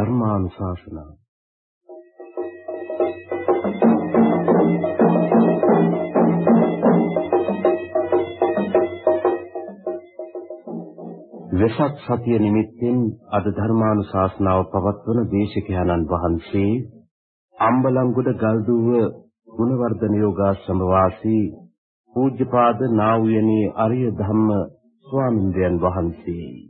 ධර්මානුශාසනාව. වෙසක් සතිය නිමිත්තෙන් අද ධර්මානුශාසනාව පවත්වන දේශකයන්න් වහන්සේ අම්බලන්ගොඩ ගල්දුව ගුණවර්ධන යෝගාශ්‍රම වාසී පූජ්‍යපාද නා වූ යනී අරිය ධම්ම ස්වාමින්දයන් වහන්සේ.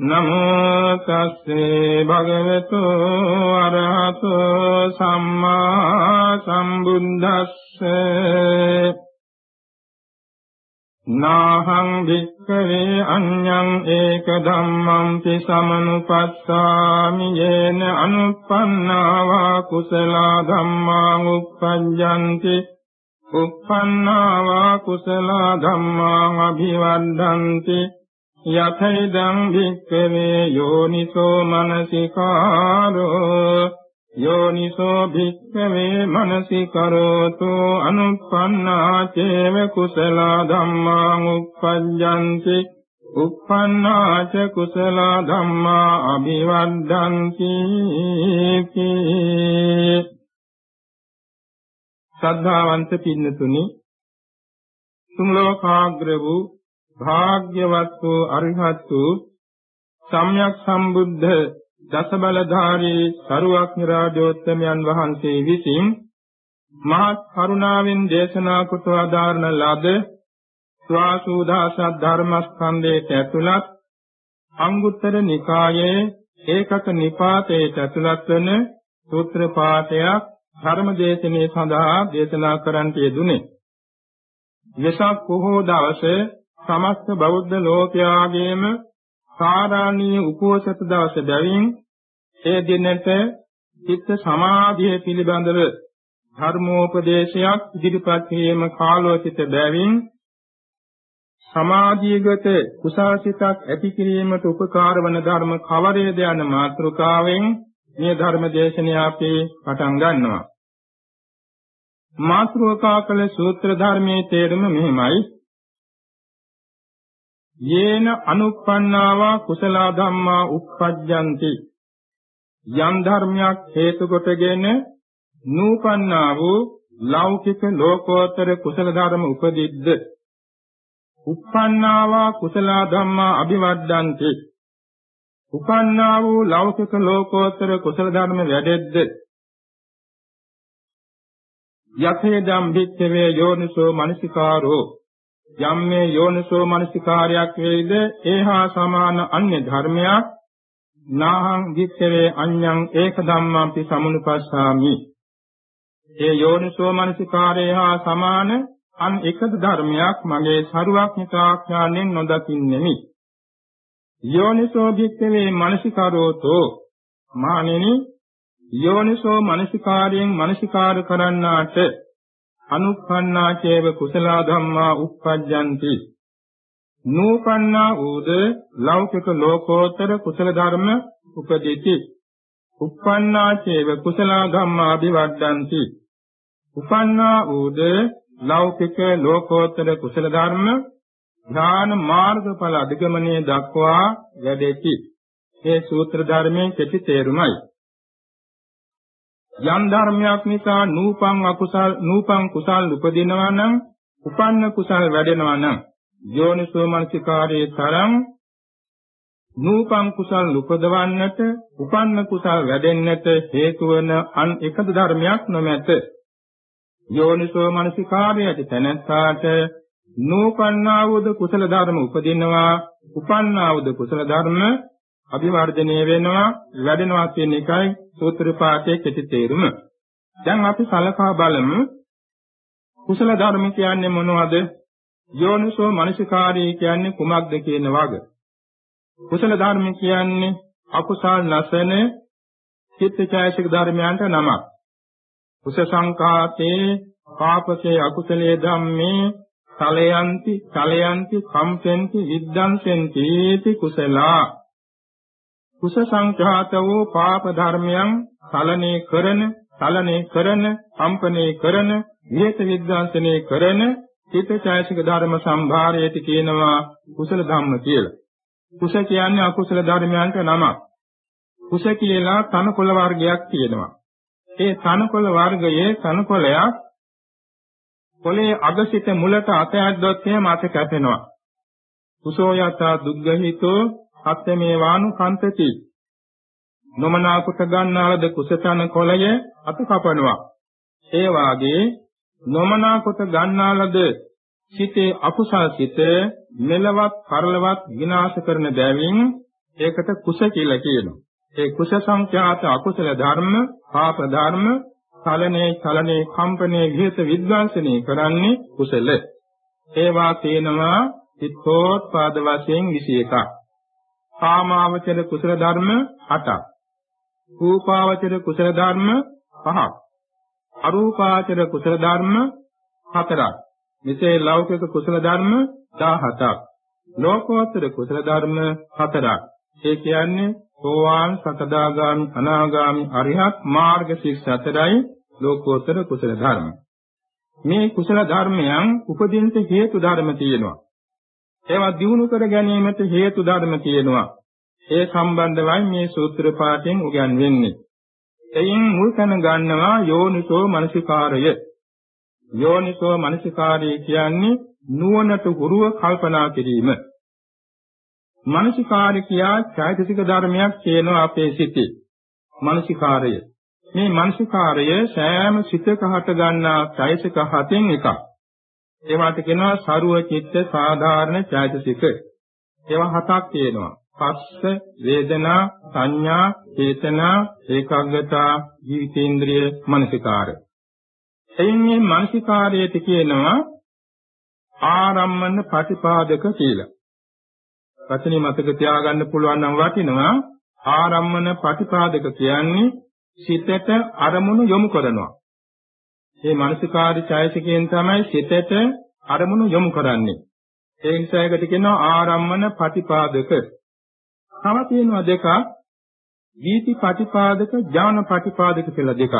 නමෝ තස්සේ භගවතු වරහතෝ සම්මා සම්බුද්දස්සේ. නාහං වික්ඛවේ අඤ්ඤං ඒක ධම්මං සමනුපස්සාමි යේන අනුප්පන්නාවා කුසලා ධම්මා උප්පජ්ජಂತಿ උප්පන්නාවා කුසලා ධම්මා අභිවර්ධಂತಿ යතයිදං වික්ඛවේ යෝනිසෝ මනසිකාරෝ යෝනිසෝ භික්ඛවේ මනසි කරෝතු අනුප්පන්නා චේව කුසල ධම්මා උප්පජ්ජಂತಿ උප්පන්නා ච කුසල ධම්මා අභිවර්ධಂತಿ ශ්‍රද්ධාවන්ත පින්නතුනි තුන් ලෝකාග්‍ර වූ භාග්‍යවත් වූ අරිහත් වූ සම්්‍යක් සම්බුද්ධ දස බලධාරී සරුවක්ඥ රාජෝත්තමයන් වහන්සේ විසින් මහත් කරුණාවෙන් දේශනා කොට ආදාරණ ලද ස්වාසූදාස ධර්මස්කන්ධයට ඇතුළත් අංගුත්තර නිකායේ ඒකක නිපාතයට ඇතුළත් වන සූත්‍ර පාඨයක් ධර්ම දේශනේ සඳහා දේශනා කරන්නට යෙදුනේ. වෙසක් පොහෝ දවසේ සමස්ත බෞද්ධ ලෝකයාගේම සාරාණීය උපෝසත දවස බැවින් ඒ දිනට චිත්ත සමාධිය පිළිබඳව ධර්මෝපදේශයක් ඉදිරිපත් කිරීම කාලෝචිත බැවින් සමාධියගත කුසාසිතක් ඇති කිරීමට උපකාර වන ධර්ම කවරේද යන මාතෘකාවෙන් මේ ධර්ම දේශනය අපි පටන් ගන්නවා. මාතෘකා කළ සූත්‍ර ධර්මයේ තේරුම මෙහිමයි. යේන අනුප්පන්නාවා කුසල ධම්මා උප්පජ්ජಂತಿ. යම් ධර්මයක් හේතු කොටගෙන නූපන්නා වූ ලෞකික ලෝකෝත්තර කුසල ධර්ම උපදිද්ද? උප්පන්නාවා කුසල ධම්මා අභිවද්දಂತಿ. උපන්නා වූ ලෞකික ලෝකෝත්තර කුසල ධර්ම වැඩෙද්ද? යතේ ධම් භික්ඛවේ යෝනිසෝ මනසිකාරෝ. යම් මේ යෝනිසෝ මනසිකාරයක් වේද ඒහා සමාන අන්‍ය ධර්මයක්. නාහං වික්ඛවේ අඤ්ඤං ඒක ධම්මම්පි සමුනුපස්සාමි. ඒ යෝනිසෝ මනසිකාරය හා සමාන අන් එකද ධර්මයක් මගේ සරුවක්ඥතාඥාණයෙන් නොදකින්නෙමි. යෝනිසෝ භික්ඛවේ මනසිකාරෝතෝ මානෙනි. යෝනිසෝ මනසිකාරයෙන් මනසිකාර කරන්නාට අනුප්පන්නා චේව කුසල ධම්මා උප්පජ්ජಂತಿ. නූපන්නා ඌද ලෞකික ලෝකෝත්තර කුසල ධර්ම උපදිති. උප්පන්නා චේව කුසල ධම්මා අභිවර්ධಂತಿ. උපන්නා ඌද ලෞකික ලෝකෝත්තර කුසල ධර්ම ඥාන මාර්ගඵල අධිගමනයේ දක්වා වැඩෙති. මේ සූත්‍ර ධර්මයේ කෙටි තේරුමයි. යම් ධර්මයක් නිසා නූපං අකුසල් නූපං කුසල් උපදිනවා නම් උපන්න කුසල් වැඩෙනවා නම් යෝනිසෝ මනසිකාරයේ තරම් නූපං කුසල් උපදවන්නට උපන්න කුසල් වැඩෙන්නට හේතු වන අන් එකදු ධර්මයක් නොමැත. යෝනිසෝ මනසිකාරයට තැනැත්තාට නූපන්නා වූද කුසල ධර්ම උපදිනවා උපන්නා වූද කුසල ධර්ම අභිවර්ධනය වෙනවා වැඩෙනවා කියන එකයි සූත්‍ර පාඨයේ කෙටි තේරුම. දැන් අපි සලකා බලමු කුසල ධර්ම කියන්නේ මොනවද? යෝනිසෝ මනසිකාරී කියන්නේ කුමක්ද කියන වග. කුසල ධර්ම කියන්නේ අකුසල් නැසන චිත්තචෛතසික ධර්මයන්ට නමක්. කුස සංඛාතේ පාපකේ අකුසලයේ ධම්මේ සලයන්ති සලයන්ති කම්පෙන්ති විද්දන්සෙන්ති ති කුසලා කුස සංඛාත වූ පාප ධර්මයන් සලනේ කරන සලනේ කරන කම්පනේ කරන විහෙත විද්වාංශනේ කරන චිත්තචෛතසික ධර්ම සම්භාරයට කියනවා කුසල ධම්ම කියලා. කුස කියන්නේ අකුසල ධර්මයන්ට නමක්. කුස කියලා තනකොළ වර්ගයක් තියෙනවා. ඒ තනකොළ වර්ගයේ තනකොළයක් කොළේ අගසිත මුලට අත ඇද්දොත් එහෙම අත කැපෙනවා. කුසෝ යතා දුග්ගහිතෝ අත්තමේ වානු කන්තති. නොමනා කොට ගන්නාලද කුසතන කොළය අත කපනවා. ඒ වාගේ නොමනා කොට ගන්නාලද සිතේ අකුසල් සිත මෙලවත් පරලවත් විනාශ කරන බැවින් ඒකට කුස කියලා කියනවා. ඒ කුස සංඛ්‍යාත අකුසල ධර්ම, පාප ධර්ම, චලනේ චලනේ කම්පනේ විහෙත විද්වාංශනේ කරන්නේ කුසල. ඒවා තේනවා චිත්තෝත්පාද වශයෙන් 21ක්. කාමාවචර කුසල ධර්ම 8ක්. රූපාවචර කුසල ධර්ම 5ක්. අරූපාවචර කුසල ධර්ම 4ක්. මෙසේ ලෞකික කුසල ධර්ම 17ක්. ලෝකෝත්තර කුසල ධර්ම 4ක්. ඒ කියන්නේ සෝවාන් සකදාගාමි අනාගාමි අරිහත් මාර්ග ශික්ෂ හතරයි ලෝකෝත්තර කුසල ධර්ම. මේ කුසල ධර්මයන් උපදින්න හේතු ධර්ම තියෙනවා. ඒවා දිනු කර ගැනීමට හේතු ධර්ම තියෙනවා. ඒ සම්බන්ධවයි මේ සූත්‍ර පාඨයෙන් උගන්වෙන්නේ. එයින් මුල් තැන ගන්නවා යෝනිසෝ මනසිකාරය. යෝනිසෝ මනසිකාරය කියන්නේ නුවණට ගුරුව කල්පනා කිරීම. මානසිකාර්ය කියා චෛතසික ධර්මයක් කියනවා අපේ සිතේ. මානසිකාර්ය. මේ මානසිකාර්ය සෑම සිතක හට ගන්නා චෛතසික හතෙන් එකක්. ඒවට කියනවා සරුව චිත්ත සාධාරණ චෛතසික. ඒවා හතක් තියෙනවා. පස්ස, වේදනා, සංඥා, චේතනා, ඒකාග්‍රතා, ජීවිතේන්ද්‍රිය, මානසිකාර්ය. එයින් මේ මානසිකාර්යයට කියනවා ආරම්මන ප්‍රතිපාදක කියලා. වචනේ මතක තියාගන්න පුළුවන් නම් වටිනවා ආරම්මන ප්‍රතිපාදක කියන්නේ සිතට අරමුණු යොමු කරනවා. මේ මානසිකාරී ඡායසිකයෙන් තමයි සිතට අරමුණු යොමු කරන්නේ. ඒ නිසා ඒකට කියනවා ආරම්මන ප්‍රතිපාදක. තව තියෙනවා දෙකක් වීති ප්‍රතිපාදක ඥාන ප්‍රතිපාදක කියලා දෙකක්.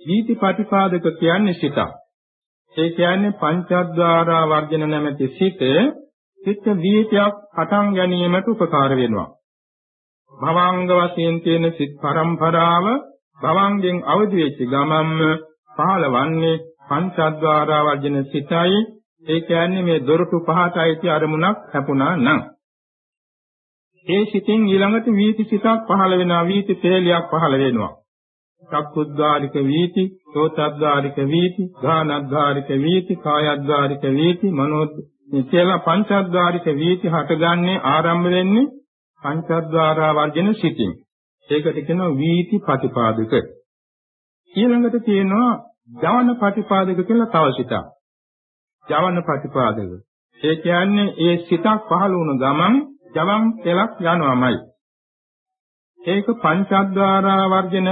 වීති ප්‍රතිපාදක කියන්නේ සිත. ඒ කියන්නේ පංචද්වාරා වර්ජන නැමැති සිත චිත්ත වීතියක් පටන් ගැනීමට උපකාර වෙනවා. භවංග වශයෙන් තියෙන සිත් පරම්පරාව භවංගෙන් අවදි වෙච්ච ගමන්ම පහළවන්නේ පංචද්වාරා වර්ජන සිතයි ඒ කියන්නේ මේ දොරටු පහටයි අරමුණක් හැපුණා නම් ඒ සිතින් ඊළඟට වීති සිතක් පහළ වෙනවා වීති තේලියක් පහළ වෙනවා චක්කුද්්වාරික වීති සෝතද්්වාරික වීති ගානද්්වාරික වීති කායද්්වාරික වීති මනෝ මේ කියලා පංචද්වාරික වීති හටගන්නේ ආරම්භ වෙන්නේ පංචද්වාරා වර්ජන සිතින්. ඒකට කියනවා වීති ප්‍රතිපාදක. ඊළඟට තියෙනවා ජවන ප්‍රතිපාදක කියලා තව සිතක්. ජවන ප්‍රතිපාදක. ඒ කියන්නේ ඒ සිතක් පහළ වුණ ගමන් ජවන් තෙලක් යනවාමයි. ඒක පංචද්වාරා වර්ජන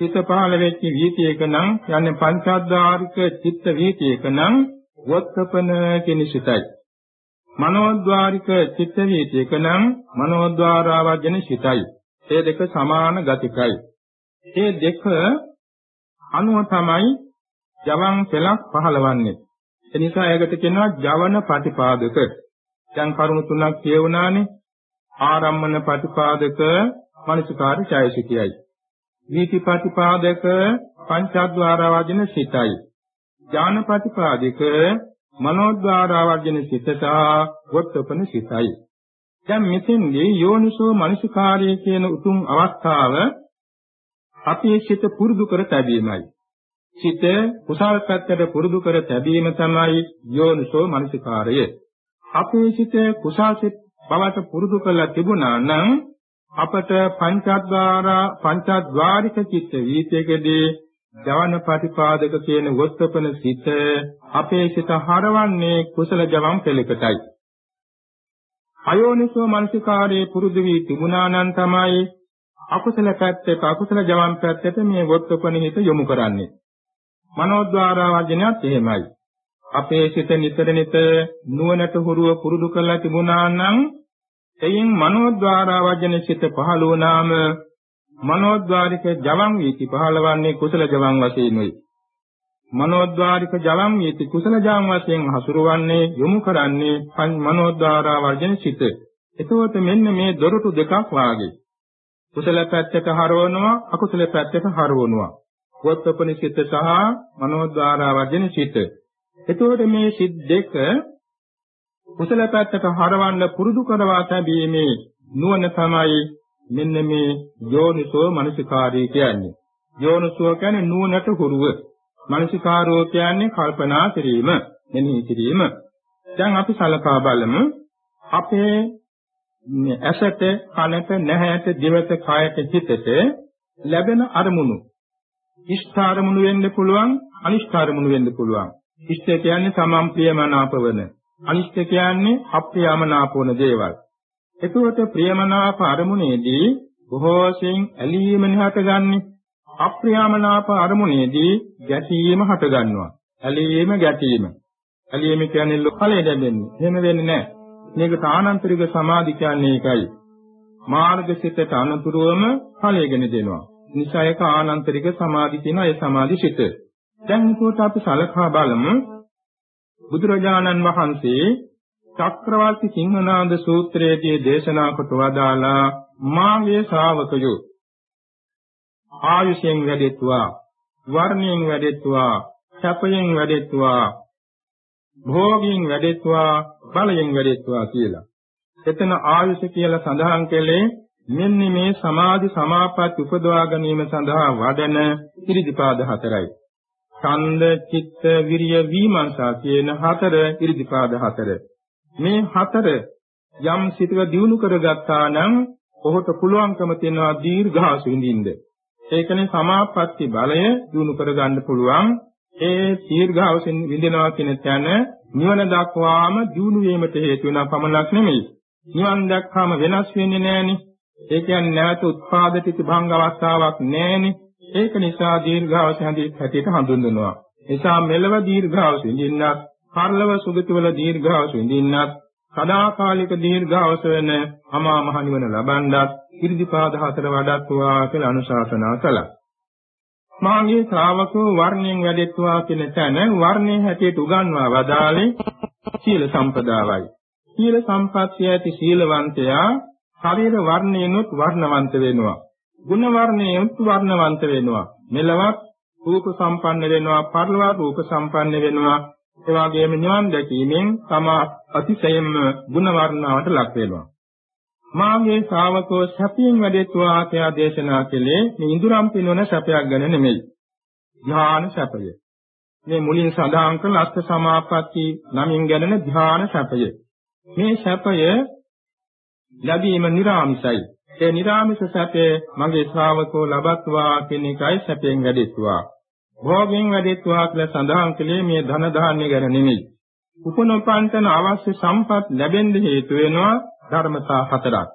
සිත පහළ වෙච්ච වීතියක නම් යන්නේ පංචද්වාරික චිත්ත වීතියක නම් වොත්තපන කියන සිතයි. මනෝද්වාරික චිත්ත වීතියක නම් මනෝද්වාරා වජන සිතයි. මේ දෙක සමාන ගතිකයි. මේ දෙක අනුව තමයි ජවන් පෙලක් පහළවන්නේ. ඒ නිසා ඒකට කියනවා ජවන ප්‍රතිපාදක. දැන් කරුණු තුනක් කියවුණානේ. ආරම්මන ප්‍රතිපාදක මනසකාරී ඡයසිකයයි. වීති ප්‍රතිපාදක පංචද්වාර වදින සිතයි. ඥානපටිපාදික මනෝද්වාරාවර්ජන සිත සහ වොත්තපන සිතයි. දැන් මෙතෙන්දී යෝනිසෝ මනසිකාර්යය කියන උතුම් අවස්ථාව අපේ සිත පුරුදු කර තැබීමයි. සිත කුසල පැත්තට පුරුදු කර තැබීම තමයි යෝනිසෝ මනසිකාර්යය. අපේ සිත කුසාසිත බවට පුරුදු කරලා තිබුණා නම් අපට පංචද්වාරා පංචද්වාරික චිත්ත වීතියකදී ජවන ප්‍රතිපාදක කියන වොත්තපන සිත අපේ සිත හරවන්නේ කුසල ජවම් පෙළකටයි. අයෝනිසෝ මනසිකාරයේ පුරුදු වී තිබුණා නම් තමයි අකුසල පැත්තට අකුසල ජවන් පැත්තට මේ වොත්තපන හිත යොමු කරන්නේ. මනෝද්වාරා වර්ජනයත් එහෙමයි. අපේ සිත නිතර නිතර නුවණට හුරුව පුරුදු කරලා තිබුණා නම් එයින් මනෝද්වාරා වර්ජන සිත පහළ වුණාම මනෝද්වාරික ජවන් වීති පහළවන්නේ කුසල ජවන් වශයෙන්යි. මනෝද්වාරික ජලම් යති කුසල ජාම් වශයෙන් හසුරවන්නේ යොමු කරන්නේ මනෝද්වාරා වර්ජන සිත. එතකොට මෙන්න මේ දොරටු දෙකක් වාගේ. කුසල පැත්තට හරවනවා අකුසල පැත්තට හරවනවා. වොත්තපනි සිත සහ මනෝද්වාරා වර්ජන සිත. එතකොට මේ සිත් දෙක කුසල පැත්තට හරවන්න පුරුදු කරවා තැබීමේ නුවණ තමයි මෙන්න මේ යෝනිසෝ මනසිකාරී කියන්නේ. යෝනිසෝ කියන්නේ නුවණට හුරුව. මනසිකාරෝ කියන්නේ කල්පනා කිරීම, මෙනෙහි කිරීම. දැන් අපි සලකා බලමු අපේ ඇසට, කනට, නැහැට, දිවට, කයට, හිතට ලැබෙන අරමුණු. ඉෂ්ඨ අරමුණු වෙන්න පුළුවන්, අනිෂ්ඨ අරමුණු වෙන්න පුළුවන්. ඉෂ්ඨ කියන්නේ තමන් ප්‍රියමනාපවන. අනිෂ්ඨ කියන්නේ අප්‍රියමනාපවන දේවල්. එතකොට ප්‍රියමනාප අරමුණේදී බොහෝසෙන් ඇලීම නිහතගන්නේ අප්‍රියමනාප අරමුණේදී ගැටීම හට ගන්නවා. ඇලීම ගැටීම. ඇලීම කියන්නේ ලෝකලේ දැනෙන්නේ. එහෙම වෙන්නේ නැහැ. මේක තානන්තරික සමාධි කියන්නේ ඒකයි. මාර්ගසිතට අනුතුරවම ඵලයගෙන දෙනවා. නිසා ඒක ආනන්තරික සමාධි කියන ඒ සමාධි සිත. දැන් මේකට අපි සලකා බලමු. බුදුරජාණන් වහන්සේ චක්‍රවර්ති සිංහනාද සූත්‍රයේදී දේශනා කොට වදාලා මාගේ ශ්‍රාවකයෝ ආයුෂයෙන් වැඩෙත්වා වර්ණයෙන් වැඩෙත්වා සැපයෙන් වැඩෙත්වා භෝගයෙන් වැඩෙත්වා බලයෙන් වැඩෙත්වා කියලා. එතන ආයුෂ කියලා සඳහන් කළේ මෙන්න මේ සමාධි සමාපatti උපදවා ගැනීම සඳහා වඩන ඉරිදිපාද හතරයි. ඡන්ද, චිත්ත, විරිය, විමර්ශා කියන හතර ඉරිදිපාද හතර. මේ හතර යම් සිතක දියුණු කරගත්තා නම් ඔහුට පුළුවන්කම තියෙනවා දීර්ඝාසු විඳින්න. ඒකනේ සමාපatti බලය දිනු කරගන්න පුළුවන්. ඒ දීර්ඝවසින් විඳිනවා කියන තැන නිවන දක්වාම දිනු වීමට හේතු වෙන පමණක් නෙමෙයි. නිවන් දැක්කාම වෙනස් වෙන්නේ නැහෙනේ. ඒ කියන්නේ නැවත උත්පාදිත භංග අවස්ථාවක් නැහෙනේ. ඒක නිසා දීර්ඝවස හැටියට හඳුන්වනවා. නිසා මෙලව දීර්ඝවස විඳින්නත්, පරලව සුගතිවල දීර්ඝවස විඳින්නත්, සදාකාලික දීර්ඝවස වෙන අමා මහ නිවන ලබන්නත් ඉරිදිපාද හතර වඩත්වා කියලා අනුශාසනා කළා. මාගේ ශ්‍රාවකෝ වර්ණයෙන් වැඩෙත්වා කියන තැන වර්ණයේ හැටියට උගන්වා වදාළේ සීල සම්පදායයි. සීල සම්පත්තිය ඇති සීලවන්තයා ශරීර වර්ණයෙන්ුත් වර්ණවන්ත වෙනවා. ගුණ වර්ණයෙන්ුත් වර්ණවන්ත වෙනවා. මෙලවත් රූප සම්පන්න වෙනවා, පරිලවා රූප සම්පන්න වෙනවා. ඒ වගේම නිවන් දැකීමෙන් තම අතිශයින්ම ගුණ වර්ණාවට ලක් වෙනවා. මාගේ ශ්‍රාවකෝ සැපයෙන් වැඩෙත්වා ආඛ්‍යා දේශනා කළේ මේ ඉඳුරම් පිනවන සැපයක් ගැන නෙමෙයි. ධ්‍යාන සැපය. මේ මුලින් සඳහන් කළ අෂ්ඨ සමාපatti නමින් ගැනෙන ධ්‍යාන සැපය. මේ සැපය ලැබීම නිර්ාමිසයි. ඒ නිර්ාමිස සැපේ මගේ ශ්‍රාවකෝ ලබත්වා කියන එකයි සැපයෙන් වැඩෙත්වා. භෝගයෙන් වැඩෙත්වා කියලා සඳහන් කළේ මේ ධන ධාන්‍ය ගැන නෙමෙයි. උපනොපන්තන අවශ්‍ය සම්පත් ලැබෙන්න හේතු වෙනවා ධර්මතා හතරක්.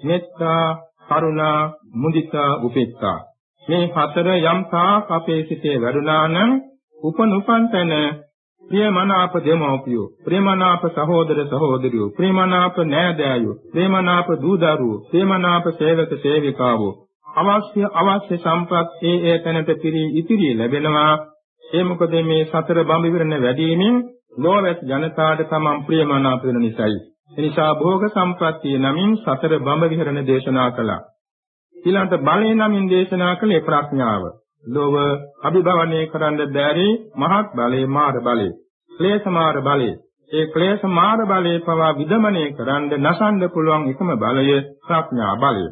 මෙත්තා, කරුණා, මුදිතා, උපේක්ඛා. මේ හතර යම් තාක් අපේ සිතේ වැඩුණා නම් උපනුපන්තන ප්‍රියමනාප දෙමෝපියෝ, ප්‍රියමනාප සහෝදර සහෝදරියෝ, ප්‍රියමනාප නෑදෑයෝ, ප්‍රියමනාප දූ දරුවෝ, ප්‍රියමනාප සේවක සේවිකාවෝ අවශ්‍ය අවශ්‍ය සම්පත් ඒ ඒ තැනට පිරි ඉතිරි ලැබෙනවා ඒ මොකද මේ සතර බඹ විරණ වැඩිමින් ලෝවැස් ජනතාවට තමන් ප්‍රියමනාප වෙන නිසායි එනිසා භෝග සම්ප්‍රත්තිය නමින් සතර බඹ විහරණ දේශනා කළා. ඊළඟට බලය නමින් දේශනා කළේ ප්‍රඥාව. ලොව අභිභවනය කරන්න බැරි මහත් බලේ මාර බලේ ක්ලේශ මාර බලේ ඒ ක්ලේශ මාර බලේ පවා විදමනය කරන්න නසන්න පුළුවන් එකම බලය ප්‍රඥා බලය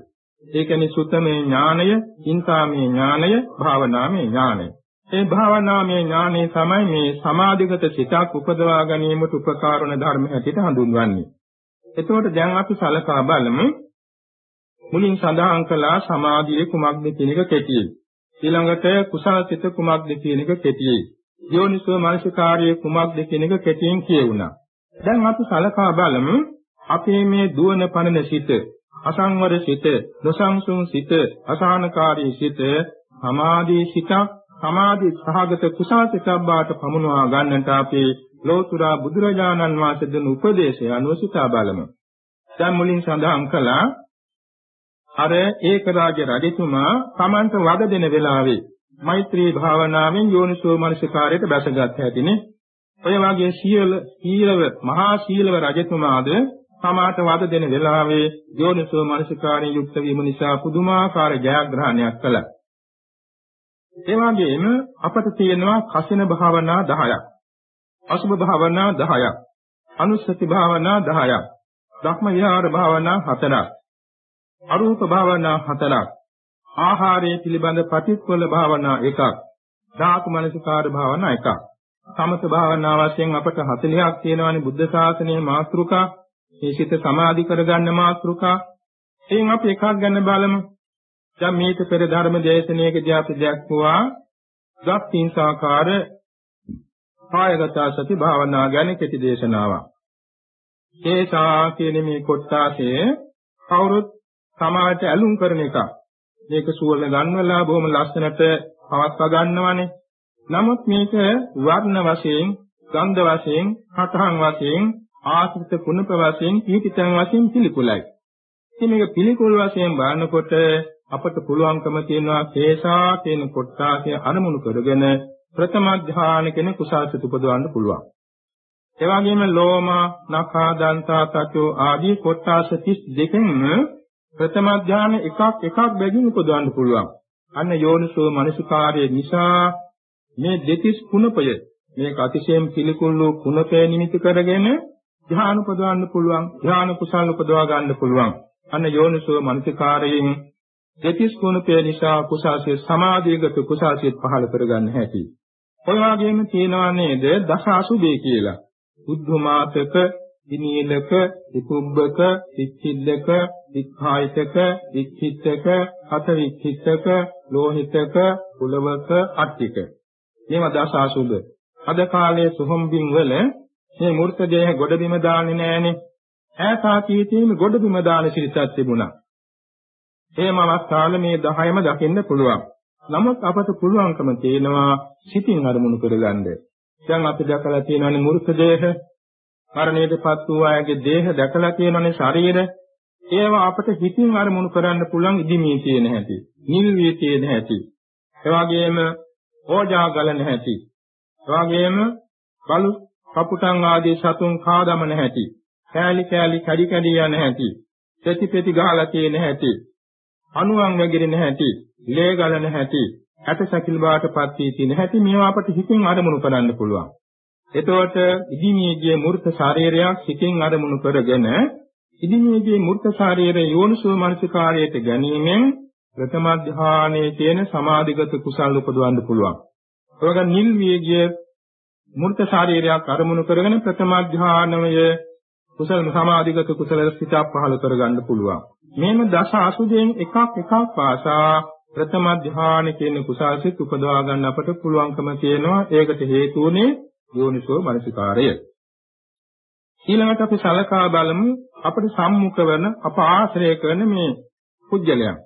ඒකනේ සුත්තමේ ඥානය, චින්තාමේ ඥානය, භාවනාමේ ඥානය. ඒ භාවනාමේ ඥානය තමයි මේ සමාධිගත සිතක් උපදවා ගැනීමට උපකාර වන ධර්ම හැටියට හඳුන්වන්නේ. එතකොට දැන් අපි සලකා බලමු මුලින් සඳහන් කළා සමාධියේ කුමක්ද කියන එක කෙටියි. ඊළඟට කුසල සිත කුමක්ද කියන එක කෙටියි. යෝනිසෝ මනසිකාර්යයේ කුමක්ද කියන එක කෙටියෙන් කියුණා. දැන් අපි සලකා බලමු අපේ මේ දුවන පනන සිත, අසංවර සිත, නොසංසුන් සිත, අසහනකාරී සිත, සමාධි සිතක්, සමාධි සහගත කුසල සිතක් බාට පමුණවා ගන්නට අපි ලෝතුරා බුදුරජාණන් වහන්සේ දෙන උපදේශය අනුව සිතා බලමු. දැන් මුලින් සඳහන් කළා අර ඒක රාජ රජතුමා Tamanta වද දෙන වෙලාවේ මෛත්‍රී භාවනාවෙන් යෝනිසෝ මනසිකාරයට බැසගත් හැටිනේ. ඔය වගේ සීල සීලව මහා සීලව රජතුමාද සමාත වද දෙන වෙලාවේ යෝනිසෝ මනසිකාරයෙන් යුක්ත වීම නිසා පුදුමාකාර ජයග්‍රහණයක් කළා. ඒ වගේම අපට තියෙනවා කසින භාවනා 10ක්. අසුභ භාවනා 10ක්. අනුස්සති භාවනා 10ක්. ධම්ම විහාර භාවනා 4ක්. අරූප භාවනා 4ක්. ආහාරයේ පිළිබඳ ප්‍රතික්වල භාවනා එකක්. ධාතු මනසිකාර භාවනා එකක්. සමත භාවනා වශයෙන් අපට 40ක් තියෙනවානේ බුද්ධ ශාසනයේ මාතෘකා. මේ සිත සමාධි කරගන්න මාතෘකා. එයින් අපි එකක් ගන්න බලමු. දැන් මේක පෙර ධර්ම දේශනාවකදී අපි දැක්වුවා දක්ඛින්සාකාර කායගත සති භාවනා ගැන කෙටි දේශනාවක්. ඒසා කියන මේ කොටාසේ කවුරුත් සමාජයට ඇලුම් කරන එකක්. මේක සුවඳ ගන්නවලා බොහොම ලස්සනට පවත්වා ගන්නවනේ. නමුත් මේක වර්ණ වශයෙන්, ගන්ධ වශයෙන්, හතහන් වශයෙන්, ආශ්‍රිත කුණප වශයෙන්, කීටිතන් වශයෙන් පිළිකුලයි. ඉතින් මේක පිළිකුල් වශයෙන් බලනකොට අපට පුළුවන්කම තියෙනවා කේසා කියන කොටාසය අරමුණු කරගෙන ප්‍රථම ධ්‍යාන කියන කුසාසිත උපදවන්න පුළුවන්. ඒ වගේම ලෝම, නඛා, දන්තා, තචෝ ආදී කොටාස 32කින්ම ප්‍රථම ධානය එකක් එකක් බැගින් උපදවන්න පුළුවන්. අන්න යෝනිසෝ මනසිකාරයේ නිසා මේ දෙතිස් කුණපය මේක අතිශයින් පිළිකුල් වූ කුණපය නිමිති කරගෙන ධ්‍යාන උපදවන්න පුළුවන්. ධ්‍යාන කුසල උපදවා ගන්න පුළුවන්. අන්න යෝනිසෝ මනසිකාරයෙන් දෙතිස් කුණපය නිසා කුසාසිය සමාධියගත කුසාසිය පහළ කරගන්න හැටි. ඔය වගේම තියෙනවා නේද දස අසුබේ කියලා. බුද්ධමාතක විනීලක, විකුබ්බක, විච්ඡිද්දක, වික්ඛායිතක, විච්ඡිත්තක, හත විච්ඡිත්තක, ලෝහිතක, කුලවක, අට්ටික. මේවා දස අසුබ. අද කාලයේ සුහම්බින් වල මේ මූර්ත දේහ ගොඩබිම දාන්නේ නැහනේ. ඈතාකීතීම ගොඩබිම දාන සිරිතක් තිබුණා. එහෙම අවස්ථාවල මේ 10ම දකින්න පුළුවන්. නමුත් අපට පුළුවන්කම තියෙනවා සිතින් අරමුණු කරගන්න. දැන් අපි දැකලා තියෙනවානේ මූර්ත දේහ. මරණයටපත් වූ අයගේ දේහ දැකලා තියෙනනේ ශරීර ඒවා අපට හිතින් අරමුණු කරන්න පුළුවන් ඉදිමී තියෙන හැටි නිල්වී තියෙන හැටි. එවාගෙම ඕජා ගලන හැටි. එවාගෙම බලු කපුටන් ආදී සතුන් කාදමන හැටි. කෑලි කෑලි කැඩි කැඩි යන හැටි. පෙති පෙති ගහලා තියෙන හැටි. අණුවන් වැగిරෙන හැටි ලේ ගලන හැටි ඇට සැකිල් බාටපත් වී තියෙන හැටි මේවා අපට හිතින් අරමුණු කරන්න පුළුවන් එතකොට ඉදිමියගේ මූර්ත ශරීරයක් සිතින් අරමුණු කරගෙන ඉදිමියගේ මූර්ත ශරීරය යෝනිසෝ මනසිකාරයට ගැනීමෙන් ප්‍රථම ධානයේ තියෙන සමාධිගත කුසල් උපදවන්න පුළුවන්. ඒවග නිල් වියගේ මූර්ත ශරීරයක් අරමුණු කරගෙන ප්‍රථම ධානය කුසල සමාධිගත කුසල සිතක් පහළ කරගන්න පුළුවන්. මේම දස අසුදෙන් එකක් එකක් පාසා ප්‍රථම ධානය කියන කුසල් සිත් උපදවා ගන්න අපට පුළුවන්කම තියෙනවා. ඒකට හේතුුනේ යෝනිසෝ මනසිකාරය. ඊළඟට අපි සලකා බලමු අපිට සම්මුඛ වෙන අප ආශ්‍රය කරන මේ පුජ්‍යලයන්.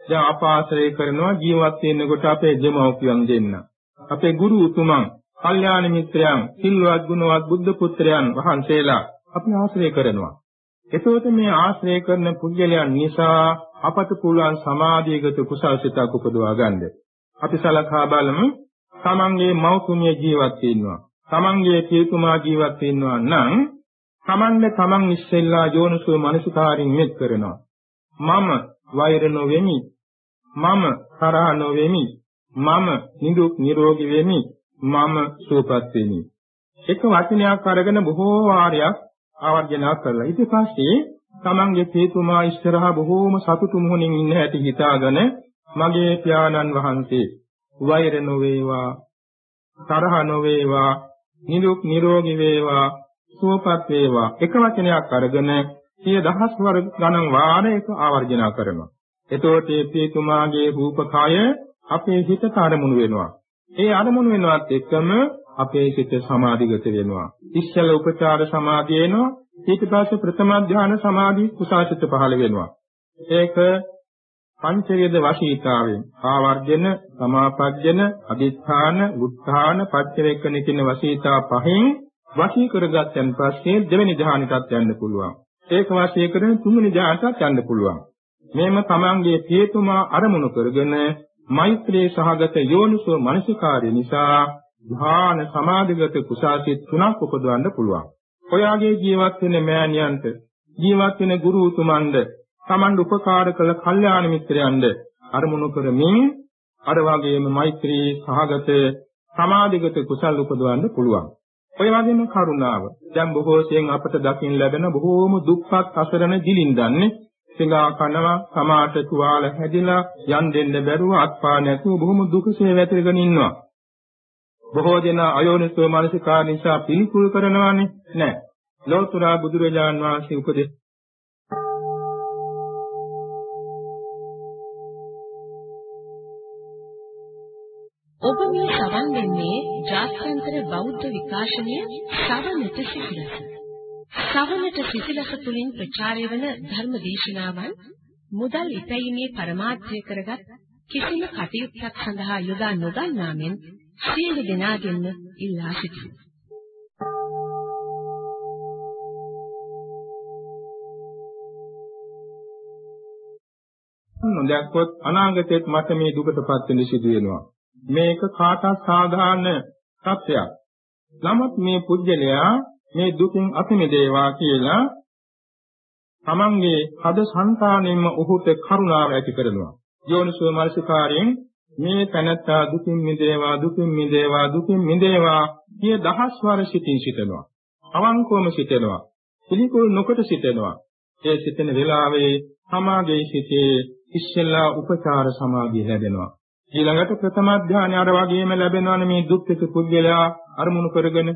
දැන් අප ආශ්‍රය කරනවා ජීවත් වෙන්නකොට අපේ දෙමව්පියන් දෙන්න. අපේ ගුරු උතුමන්, කල්යාණ මිත්‍රයන්, සිල්වත් ගුණවත් බුද්ධ පුත්‍රයන් වහන්සේලා අපි ආශ්‍රය කරනවා. එතකොට මේ ආශ්‍රය කරන පුජ්‍යලයන් නිසා අපට පුළුවන් සමාධියගත කුසල් සිතක් උපදවා ගන්න. අපි සලකා බලමු තමන්ගේ මෞතුමිය ජීවත් වෙනවා. තමන්ගේ පියතුමා ජීවත් වෙනවා නම් තමන්ද තමන් ඉස්සෙල්ලා යෝනිසෝ මනසිකාරින් මෙත් කරනවා. මම වෛර නොවෙමි. මම තරහ නොවෙමි. මම නිදුක් නිරෝගී වෙමි මම සුවපත් වෙමි එක වචනයක් අරගෙන බොහෝ වාරයක් ආවර්ජනා කරලා. ඊට පස්සේ තමන්ගේ පියතුමා ඉස්සරහා බොහෝම සතුටු මොහොනින් ඉන්න හැටි හිතාගෙන මගේ පියාණන් වහන්සේ වෛර නොවේවා තරහ නොවේවා නිදුක් නිරෝගී වේවා සුවපත් වේවා. එක වචනයක් අරගෙන සිය දහස් වර ගණන් වාරයක ආවර්ජනා කරනවා. එතකොට මේ පියතුමාගේ රූපකය අපේ හිතට අරමුණු වෙනවා. ඒ අරමුණු වෙනවත් එක්කම අපේ සිත සමාධිගත වෙනවා. ඉස්සල උපචාර සමාධිය එනවා. ඊට පස්සේ ප්‍රථම ධානය සමාධි කුසාසිත පහළ වෙනවා. ඒක පංචවේද වශීතාවෙන් ආවර්ජන, සමාපජ්ජන, අදිස්ථාන, උත්ථාන, පච්චවේකන කියන වශීතා පහෙන් වශී කරගත්තන් පස්සේ දෙවෙනි ධානයටත් යන්න පුළුවන්. ඒක වශී කරගෙන තුන්වෙනි ධානයටත් යන්න පුළුවන්. මේම තමන්ගේ පියතුමා අරමුණු කරගෙන මෛත්‍රී සහගත යෝනිසෝ මනසිකාර්ය නිසා ධ්‍යාන සමාධිගත කුසාසිත තුනක් උපදවන්න පුළුවන්. ඔයාගේ ජීවත් වෙන මෑණියන්ට, ජීවත් වෙන ගුරු උතුමන්ද, Taman උපකාර කළ කල්යාණ මිත්‍රයන්ද අරමුණු කරමින් අර වගේම මෛත්‍රී සහගත සමාධිගත කුසල් උපදවන්න පුළුවන්. ඔය වගේම කරුණාව. දැන් බොහෝ සෙයින් අපට දකින්න ලැබෙන බොහෝම දුක්ඛත් අසරණ දිලින්දන්නේ සිඟා කනවා සමාට තුවාල හැදිලා යන් දෙන්න බැරුව අත්පා නැතුව බොහොම දුකසේ වැතිරගෙන ඉන්නවා. බොහෝ දෙනා අයෝනිසෝ මානසිකා නිසා පිළිකුල් කරනවානේ නෑ. ලෝතර බුදුරජාන් වහන්සේ උපදෙස් ඔබ මේ සවන් දෙන්නේ ජාත්‍යන්තර බෞද්ධ විකාශනය සවනට සිසිලස. සවනට සිසිලස තුලින් ප්‍රචාරය වන ධර්ම දේශනාවන් මුදල් ඉපැයීමේ පරමාර්ථය කරගත් කිසිම කටයුත්තක් සඳහා යොදා නොගන්නා මෙන් සියලු දෙනාගෙන්ම ඉල්ලා සිටිමි. නොදැක්කොත් අනාගතයේත් මට මේ දුකටපත් වෙන්න සිදු වෙනවා. මේක කාටත් සාධාරණ තත්ත්වයක්. නමුත් මේ පුජ්‍යලයා මේ දුකින් අත මිදේවා කියලා තමන්ගේ හද సంతානෙම ඔහුට කරුණාව ඇති කරනවා. යෝනිසෝ මනසිකාරයෙන් මේ තනත්තා දුකින් මිදේවා දුකින් මිදේවා දුකින් මිදේවා කිය දහස් වර සිතින් සිටනවා. අවංකවම සිටනවා. පිළිකුල් නොකොට සිටනවා. ඒ සිටින වෙලාවේ සමාධියේ සිටේ ඉස්සෙල්ලා උපචාර සමාධිය ලැබෙනවා. ඊළඟට ප්‍රථම ධානය අර වගේම ලැබෙනවනේ මේ දුක්ඛිත පුද්ගලයා අරමුණු කරගෙන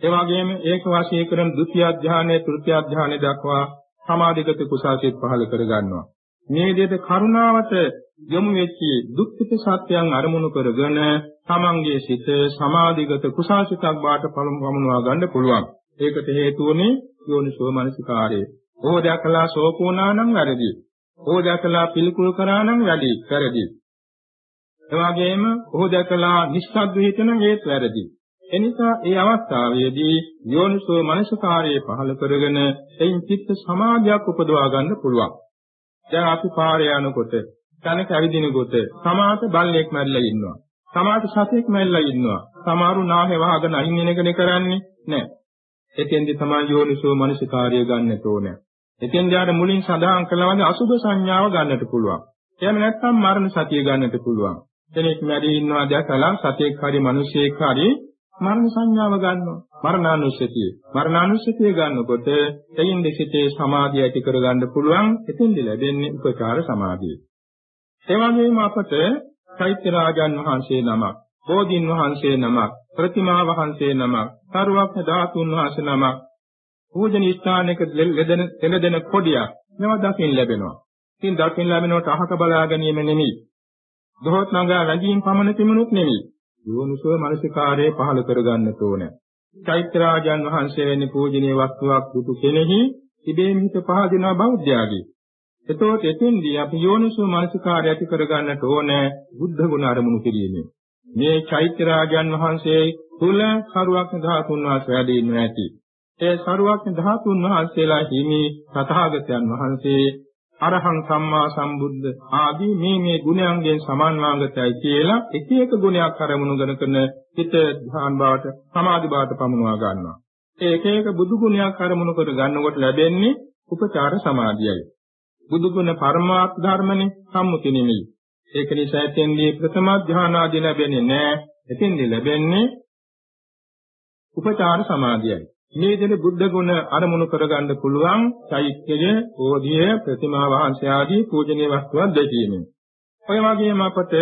ඒ වගේම ඒක වාසිය කරන ဒုတိ ය ධානයේ තෘතිය ධානයේ දක්වා සමාධිගත කුසාසිත පහල කර ගන්නවා. මේ විදිහට කරුණාවට යොමු වෙච්ච දුක්ඛිත සත්‍යයන් අරමුණු කරගෙන තමන්ගේ සිත සමාධිගත කුසාසිතක් බාට පමුණවා ගන්න පුළුවන්. ඒකට හේතුවනේ යෝනිසෝ මනසිකාරය. ඕ දැකලා සෝකෝනා නම් වැරදි. ඕ දැකලා පිළිකුල් කරා නම් වැඩි වැරදි. එවාගෙම ඕ දැකලා නිස්සද්ද හිතන හේත් වැරදි. එනිසා ඒ අවස්ථාවේදී යෝනිසෝ මනසකාරයේ පහළ කරගෙන එයින් චිත්ත සමාධියක් උපදවා ගන්න පුළුවන්. දැන් අපි පාරේ යනකොට තනක ඇවිදිනකොට සමාත බල්ලෙක් මැරිලා ඉන්නවා. සමාත සතෙක් මැරිලා ඉන්නවා. සමහරු නාහේ වහගෙන අයින් වෙන එකනේ කරන්නේ නැහැ. එතෙන්දි තමයි යෝනිසෝ මනසකාරය ගන්නට ඕනේ. එතෙන්දී ආර මුලින් සඳහන් කළා වගේ අසුභ සංඥාව ගන්නට පුළුවන්. එහෙම නැත්නම් මරණ සතිය ගන්නට පුළුවන්. කෙනෙක් මැරී ඉන්නවා දැකලා සතෙක් හරි මිනිසෙක් හරි මරණ සංඥාව ගන්නවා. මරණානුස්සතිය. මරණානුස්සතිය ගන්නකොට එයින් දෙසිතේ සමාධිය ඇති කරගන්න පුළුවන්. එතෙන්දි ලැබෙන්නේ උපචාර සමාධිය. ඒ වගේම අපට චෛත්‍ය රාජන් වහන්සේ නමක්, බෝධින් වහන්සේ නමක්, ප්‍රතිමා වහන්සේ නමක්, සරුවක්ඥ ධාතුන් වහන්සේ නමක් පූජනීය ස්ථානයක ලෙදෙන තෙලදෙන කොඩියක් මේවා දකින්න ලැබෙනවා. ඉතින් දකින්න ලැබෙනකොට අහක බලා ගැනීම නෙමෙයි. දොහොත් නගා රැඳීම් පමණ තිබුණුත් නෙමෙයි. යෝනිසෝ මනසිකාරයේ පහළ කරගන්න ඕනේ. චෛත්‍ය රාජන් වහන්සේ වෙන්නේ පූජනීය වස්තුවක් දුටු කෙනෙහි ඉබේම හිත පහදිනවා බෞද්ධයාගේ. එතකොට එතෙන්දී අපි යෝනිසෝ මනසිකාරය ඇති කරගන්නට ඕනේ බුද්ධ ගුණ අරමුණු කිරීමෙන්. මේ චෛත්‍ය රාජන් වහන්සේ තුල සරුවක් ධාතුන් වහන්සේ වැඩ ඉන්නවා ඇති. ඒ සරුවක් ධාතුන් වහන්සේලා හිමි තථාගතයන් වහන්සේ අරහං සම්මා සම්බුද්ධ ආදී මේ මේ ගුණයන්ගෙන් සමන්වාගතයි කියලා එක එක ගුණයක් අරමුණු කරන හිත ධ්‍යාන බවට සමාධි බවට පමුණවා ගන්නවා. ඒ එක එක බුදු ගුණයක් අරමුණු කර ගන්නකොට ලැබෙන්නේ උපචාර සමාධියයි. බුදු ගුණ පරමාර්ථ ධර්මනේ සම්මුති නෙමෙයි. ඒක නිසා එතෙන්දී ප්‍රථම ධ්‍යාන ආදී ලැබෙන්නේ නැහැ. එතෙන්දී ලැබෙන්නේ උපචාර සමාධියයි. මේ දෙන බුද්ධ ගුණ අරමුණු කරගන්න පුළුවන් චෛත්‍යය, ඕධිය, ප්‍රතිමා වහන්සේ ආදී පූජනීය වස්තුවක් දැකීමෙන්. ඔය වගේම අපට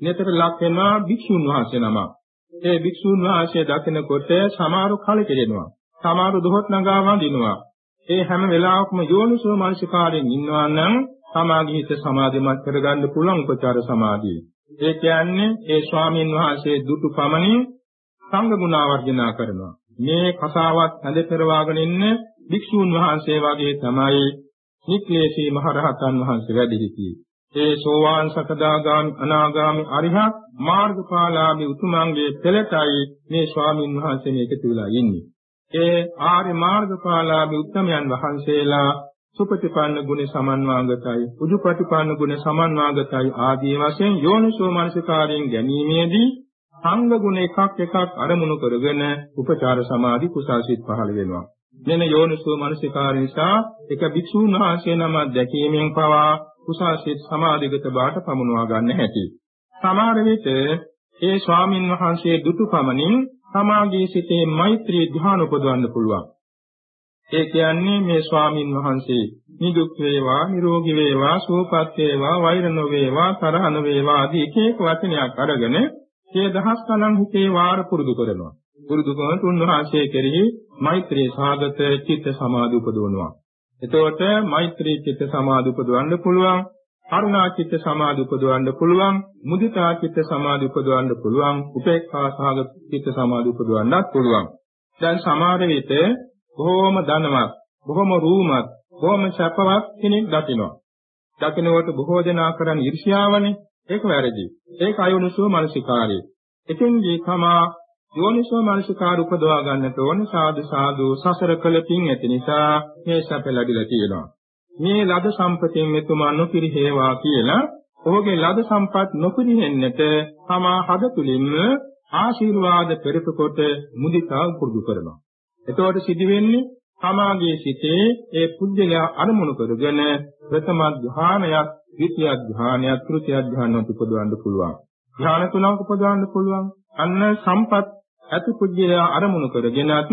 නිතර ලක් වෙනවා භික්ෂුන් වහන්සේ නමක්. ඒ භික්ෂුන් වහන්සේ දකිනකොට සමහරු කලකිරෙනවා. සමහරු දොහොත් නගා වඳිනවා. ඒ හැම වෙලාවකම යෝනිසෝ මනසිකාරයෙන් ඉන්නවා නම් සමාධි හිත සමාධිමත් කරගන්න පුළුවන් උපචාර සමාධිය. ඒ කියන්නේ ඒ ස්වාමීන් වහන්සේ දුටු පමණින් සංඝ ගුණ ආවර්ජනා කරනවා. මේ කසාවත් හැද පෙරවාගෙන ඉන්න භික්ෂූන් වහන්සේ වගේ තමයි නික්ලේශී මහරහතන් වහන්සේ වැඩි සිටියේ. ඒ සෝවාන් සකදාගාමි අනාගාමි අරිහත් මාර්ගඵලාභී උතුමන්ගේ පෙළටයි මේ ස්වාමින් වහන්සේ මේක තුලා ඉන්නේ. ඒ ආර්ය මාර්ගඵලාභී උත්තමයන් වහන්සේලා සුපටිපන්න ගුණ සමන්වාගතයි උජුපටිපන්න ගුණ සමන්වාගතයි ආදී වශයෙන් යෝනිසෝ මනසිකාරයෙන් ගැනීමේදී සංඝ ගුණ එකක් එකක් අරමුණු කරගෙන උපචාර සමාධි කුසාසිත පහළ වෙනවා. මෙන්න යෝනිසෝ මනසිකාරය නිසා එක භික්ෂුන් වහන්සේ නමක් දැකීමෙන් පවා කුසාසිත සමාධිගත බාට පමුණවා ගන්න හැටි. සමහර විට ඒ ස්වාමින් වහන්සේ දුටු පමණින් සමාධී සිතේ මෛත්‍රී ධ්‍යාන උපදවන්න පුළුවන්. ඒ කියන්නේ මේ ස්වාමින් වහන්සේ නිදුක් වේවා නිරෝගී වේවා සුවපත් වේවා වෛර නොවේවා තරහ නොවේවා ආදී එක එක වචනයක් අරගෙන සිය දහස් ගණන් හිතේ වාර පුරුදු කරනවා. පුරුදු කරන තුන්වහන්සේ කෙරෙහි මෛත්‍රී සාගත චිත්ත සමාධි උපදවනවා. එතකොට මෛත්‍රී චිත්ත සමාධි උපදවන්න පුළුවන්, කරුණා චිත්ත සමාධි උපදවන්න පුළුවන්, මුදිතා චිත්ත සමාධි උපදවන්න පුළුවන්, උපේක්ඛා සහගත චිත්ත සමාධි උපදවන්නත් පුළුවන්. දැන් සමහර විට බොහොම ධනවත්, බොහොම රූමත්, බොහොම සැපවත් කෙනෙක් දකිනවා. දකිනකොට බොහෝ දෙනා කරන් ඊර්ෂ්‍යාවනේ. ඒක වැරදි. ඒක අයෝනිසෝ මනසිකාරය. එතෙන්දී තමා යෝනිසෝ මනසිකාර උපදවා ගන්නට ඕන සාදු සාදු සසර කළ පින් ඇති නිසා මේ සැප ලැබිලා තියෙනවා. මේ ලද සම්පතෙන් මෙතුමා නොපිරිහෙවා කියලා ඔහුගේ ලද සම්පත් නොපිරිහෙන්නට තමා හද තුලින්ම ආශිර්වාද පෙරට කොට මුදිතා පුරුදු කරනවා. එතකොට සිදි වෙන්නේ තමාගේ සිතේ ඒ පුජ්‍යලයා අනුමුණු කරගෙන ප්‍රථම ධානයක්, ද්විතිය ධානයක්, තෘතිය ධානයක් උපදවන්න පුළුවන්. ධාන තුනක් උපදවන්න පුළුවන්. අන්න සම්පත් ඇති පුජ්‍යලයා අනුමුණු කරගෙනත්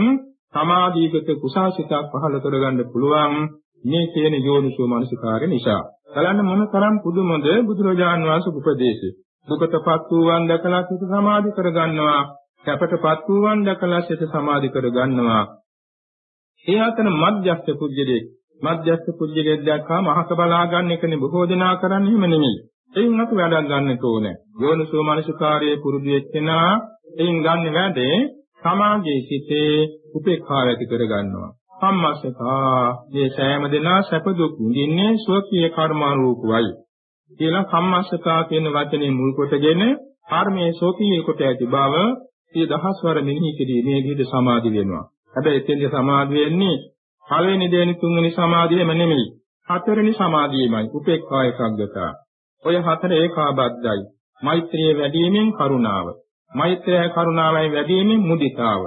සමාධිගත කුසාසිතක් පහළ කරගන්න පුළුවන් මේ කියන යෝනිසෝ මනසිකාරය නිසා. බලන්න මොන තරම් පුදුමද බුදුරජාන් වහන්සේ උපදේශය. දුකටපත් වූවන් දැකලා සිත සමාධි කරගන්නවා. කැපටපත් වූවන් දැකලා සිත සමාධි කරගන්නවා. ඒ අතර මධ්‍යස්ථ පුජ්‍යලේ මධ්‍යස්ථ පුජ්‍යලේ දැක්කාම අහක බලා ගන්න එකනේ බොහෝ දෙනා කරන්නේ එහෙම නෙමෙයි. එයින් අපි වැඩක් ගන්නට ඕනේ. යෝනිසෝ මනසිකාරයේ පුරුදු වෙච්චනා එයින් ගන්න වැඩේ සමාගයේ සිටේ උපේක්ෂාව ඇති කර ගන්නවා. සම්මස්සකා මේ සෑම දෙනා සැප දුක් විඳින්නේ ස්වකීය කර්මානුරූපවයි. කියලා සම්මස්සකා කියන වචනේ මුල් කොටගෙන කර්මයේ ස්වකීය කොට ඇති බව සිය දහස්වර මෙනෙහි කිරීමේ විදිහට සමාධි වෙනවා. හැබැයි එතෙන්ද සමාධි වෙන්නේ පළවෙනි දෙවෙනි තුන්වෙනි සමාධියම නෙමෙයි. හතරවෙනි සමාධියමයි උපේක්ඛා එකග්ගතා. ඔය හතර ඒකාබද්ධයි. මෛත්‍රිය වැඩිවීමෙන් කරුණාව. මෛත්‍රිය කරුණාවයි වැඩිවීමෙන් මුදිතාව.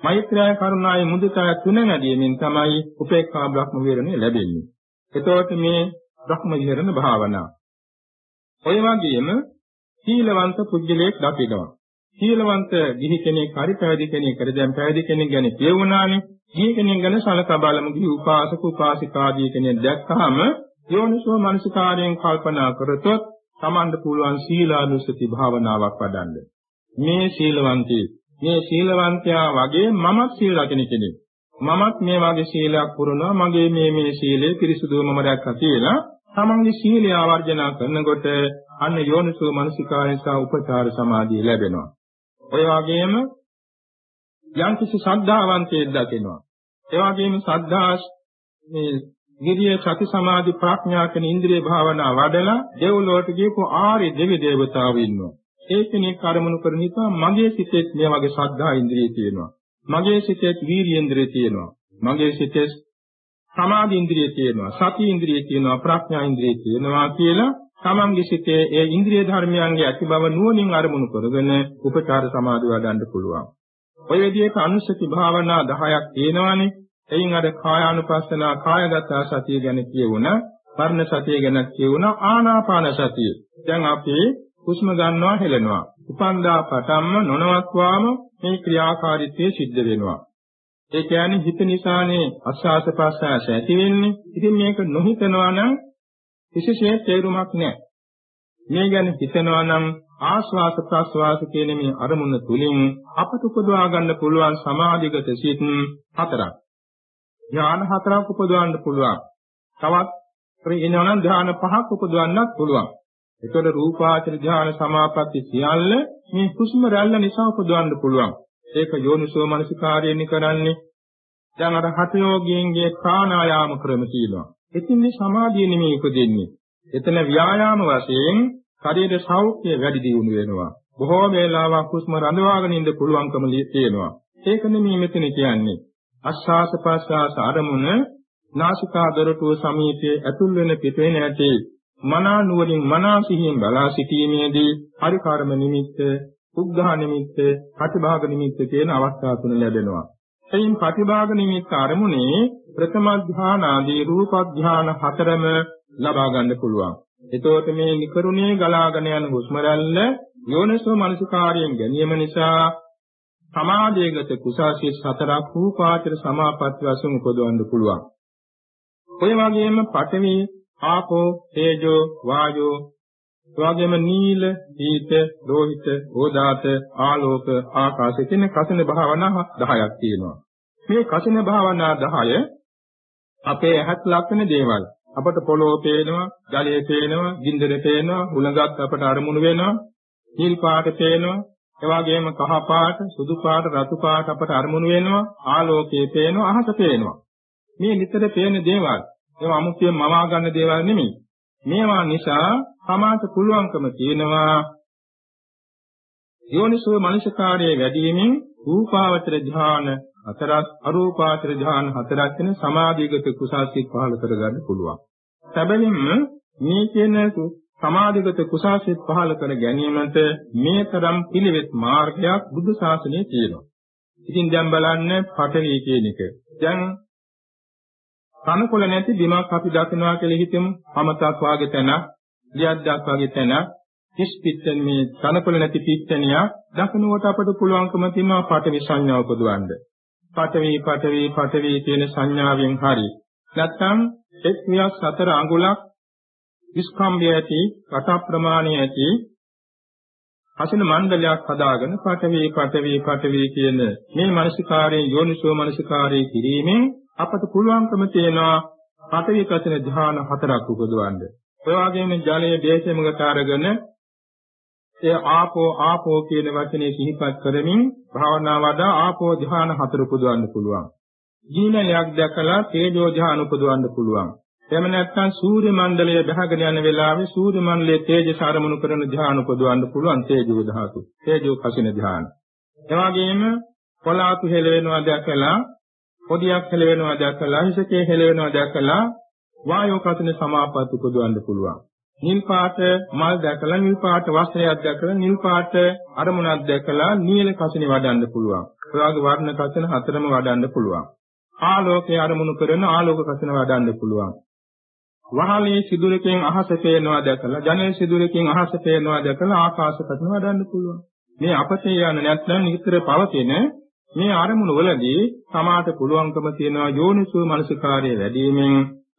මෛත්‍රිය කරුණාවයි මුදිතාව තුන වැඩිවීමෙන් තමයි උපේක්ඛා බ්‍රහ්ම විහරණය ලැබෙන්නේ. එතකොට මේ බ්‍රහ්ම විහරණ භාවනාව. ඔය වගේම සීලවන්ත පුජ්‍යලයක් දකිනවා. සීලවන්ත ගිහි කෙනෙක් හරි පැවිදි කෙනෙක් හරි දැන් පැවිදි කෙනෙක් ගැන කියවුණානේ. ගිහි කෙනෙක් ගැන සලකා බලමු ගිහි උපාසක උපාසිකාදී කෙනෙක් දැක්කහම යෝනිසෝ මනසිකාරයෙන් කල්පනා කරතොත් Tamand පුළුවන් සීලානුසති භාවනාවක් වඩන්න. මේ සීලවන්තී මේ සීලවන්තයා වගේ මමත් සීල රකින්න කෙනෙක්. මමත් මේ වගේ සීලයක් පුරනවා මගේ මේ මේ සීලය පිරිසුදුවම දැක්කා කියලා තමන්ගේ සීලය ආවර්ජනා කරනකොට අන්න යෝනිසෝ මනසිකාරය සහ උපචාර සමාධිය ලැබෙනවා. ඔය වගේම යම්කිසි ශ්‍රද්ධාවන්තයෙක් දකිනවා. ඒ වගේම ශ්‍රද්ධා මේ විරිය සති සමාධි ප්‍රඥා කියන ඉන්ද්‍රිය භාවනා වඩලා දෙව්ලොවට ගියපු ආර්ය දෙවි දේවතාවෝ ඉන්නවා. ඒ කෙනෙක් අරමුණු කරන නිසා මගේ සිතේ මේ වගේ ශ්‍රද්ධා ඉන්ද්‍රිය තියෙනවා. මගේ සිතේ වීර්ය ඉන්ද්‍රිය තියෙනවා. මගේ සිතේ සමාධි ඉන්ද්‍රිය තියෙනවා. සති ඉන්ද්‍රිය තියෙනවා. ප්‍රඥා ඉන්ද්‍රිය තියෙනවා කියලා තමන්ගේ සිතේ ඒ ඉන්ද්‍රිය ධර්මයන්ගේ ඇති බව නුවණින් අරමුණු කරගෙන උපචාර සමාධි වඩන්න පුළුවන්. ඔය විදිහට අනුසති භාවනා 10ක් තියෙනවානේ. එයින් අර කායානුපස්සනා කායගත සතිය ගැන කියවුණ, වර්ණ සතිය ගැන කියවුණ, ආනාපාන සතිය. දැන් අපි හුස්ම ගන්නවා හෙලනවා. උපන්දා පටන්ම නොනවත්වාම මේ ක්‍රියාකාරීත්වය සිද්ධ වෙනවා. ඒ කියන්නේ හිත නිසානේ අස්වාස ප්‍රස්වාස ඇති වෙන්නේ. ඉතින් මේක නොහිතනවා නම් කිසිසේත් තේරුමක් නැහැ. මේ ගැන හිතනවා නම් ආස්වාස ප්‍රස්වාස කියන මේ අරමුණ තුලින් අපට උපදවා ගන්න පුළුවන් සමාධිගත සිත් හතරක්. ඥාන හතරක් උපදවන්න පුළුවන්. තවත් ප්‍රේනවනම් ධ්‍යාන පහක් උපදවන්නත් පුළුවන්. ඒතකොට රූපාචර ධ්‍යාන සමාපatti සියල්ල මේ හුස්ම රැල්ල නිසා උපදවන්න පුළුවන්. ඒක යෝනිසෝ මනසිකාරයෙන් කරන්නේ. දැන් අර හත යෝගීන්ගේ ප්‍රාණායාම ක්‍රම කියනවා. එතින්නේ සමාධිය නෙමෙයි උපදින්නේ. එතන ව්‍යායාම වශයෙන් ශරීර සෞඛ්‍ය වැඩි දියුණු වෙනවා. බොහෝ වේලාවක් හුස්ම රඳවාගෙන ඉන්න පුළුවන්කම තියෙනවා. ඒක නෙමෙයි මෙතන කියන්නේ. ආස්වාස ප්‍රස්වාස අරමුණ නාසිකා දොරටුව සමීපයේ ඇතුල් වෙන පිට වෙන ඇටි මනා නුවණින් මනා සිහියෙන් බලා සිටීමේදී පරිකාරම නිමිත්ත, උග්ඝා නිමිත්ත, ප්‍රතිභාග නිමිත්ත කියන අවස්ථා තුන ලැබෙනවා. එයින් ප්‍රතිභාග නිමිත්ත අරමුණේ ප්‍රථම ධ්‍යාන ආදී රූප ධ්‍යාන හතරම ලබා ගන්න පුළුවන්. එතකොට මේ නිකරුණේ ගලාගෙන යන හුස්ම රැල්ල යෝනිසෝ මනසිකාරයෙන් ගැනීම නිසා සමාධියගත කුසාසිත හතරක් රූපාචර සමාපatti වශයෙන් උපදවන්න පුළුවන්. ඔය වගේම පඨවි, ආපෝ, තේජෝ, වායෝ, එවාගෙම නීල, දීත, රෝහිත, ඕදාත, ආලෝක, ආකාශ කියන කසින භාවනා 10ක් තියෙනවා. මේ කසින භාවනා 10 අපේ ඇහත් ලක්ෂණ දේවල්. අපට පොළොව පේනවා, ජලය පේනවා, ගින්දර පේනවා, උලඟක් අපට අරමුණු වෙනවා, නිල් පාට පේනවා, එවාගෙම කහ පාට, සුදු පාට, රතු පාට අපට අරමුණු වෙනවා, ආලෝකයේ පේනවා, අහස පේනවා. මේ නිතර පේන දේවල් ඒවා අමුතුවෙන් මවා ගන්න දේවල් නෙමෙයි. මේවා නිසා සමාජ පුළුවන්කම තියෙනවා යෝනිසෝ මනසකාරයේ වැඩිවීමෙන් රූපාවචර ධ්‍යාන හතරක් අරූපාවචර ධ්‍යාන හතරක් වෙන සමාධිගත කුසාසිත පහළ කරගන්න පුළුවන්. සැබවින්ම මේ කියන සමාධිගත කුසාසිත පහළ කර ගැනීමට මේ තරම් පිළිවෙත් මාර්ගයක් බුදු ශාසනයේ තියෙනවා. ඉතින් දැන් බලන්න පඨවි කියන එක. දැන් තනකොළ නැති බිමක් අපි දකිනවා කියලා හිතමු. අමතක් වාගේ තැන, ලියද්දක් වාගේ තැන, කිස් පිට්ටන මේ තනකොළ නැති පිට්ටනිය දකිනුවට අපට පුළුවන්කම තියෙනවා පටවි සංඥාව උපදවන්න. පටවි පටවි පටවි කියන සංඥාවෙන් හරි. නැත්නම් එක් මියක් සතර අඟුලක් විස්කම්භය ඇති, කට ප්‍රමාණය ඇති හසින මණ්ඩලයක් හදාගෙන පටවි පටවි පටවි කියන මේ මානසිකාරයේ යෝනිසෝ මානසිකාරයේ කිරීමෙන් අපට පුළුවන්කම තියෙනවා පඨවි කසින ධ්‍යාන හතරක් උපදවන්න. ඒ වගේම ජලයේ දේශමුගත අරගෙන ඒ ආපෝ ආපෝ කියන වචනේ සිහිපත් කරමින් භාවනා වඩා ආපෝ ධ්‍යාන හතර උපදවන්න පුළුවන්. ජීනලයක් දැකලා තේජෝ ධ්‍යාන උපදවන්න පුළුවන්. එහෙම නැත්නම් සූර්ය මණ්ඩලය බහගෙන යන වෙලාවේ සූර්ය මණ්ඩලයේ තේජස ආරමුණු කරන ධ්‍යාන උපදවන්න පුළුවන් තේජෝ ධාතු. තේජෝ කසින ධ්‍යාන. එවාගෙම කොලාතු හෙලවෙනවා දැකලා පොදියක් හෙලවෙනවා දැකලා හිසකේ හෙලවෙනවා දැකලා වායෝ කසින සමාපatti උපදවන්න පුළුවන්. නිල් පාට මල් දැකලා නිල් පාට වස්ත්‍රයක් දැකලා නිල් පාට අරමුණක් දැකලා නිල කසින වඩන්න පුළුවන්. ඒ වගේ වර්ණ කසින හතරම වඩන්න පුළුවන්. ආලෝකයේ අරමුණු කරන ආලෝක කසින වඩන්න පුළුවන්. වහලේ සිදුරකින් අහස පේනවා දැකලා ජනේ සිදුරකින් අහස පේනවා දැකලා ආකාශ කසින වඩන්න පුළුවන්. මේ අපතේ යන නැත්නම් නිතර පවතින මේ අරමුණු වලදී සමාත පුළුවන්කම තියෙනවා යෝනිසෝ මනසිකාර්යය වැඩිවීමෙන්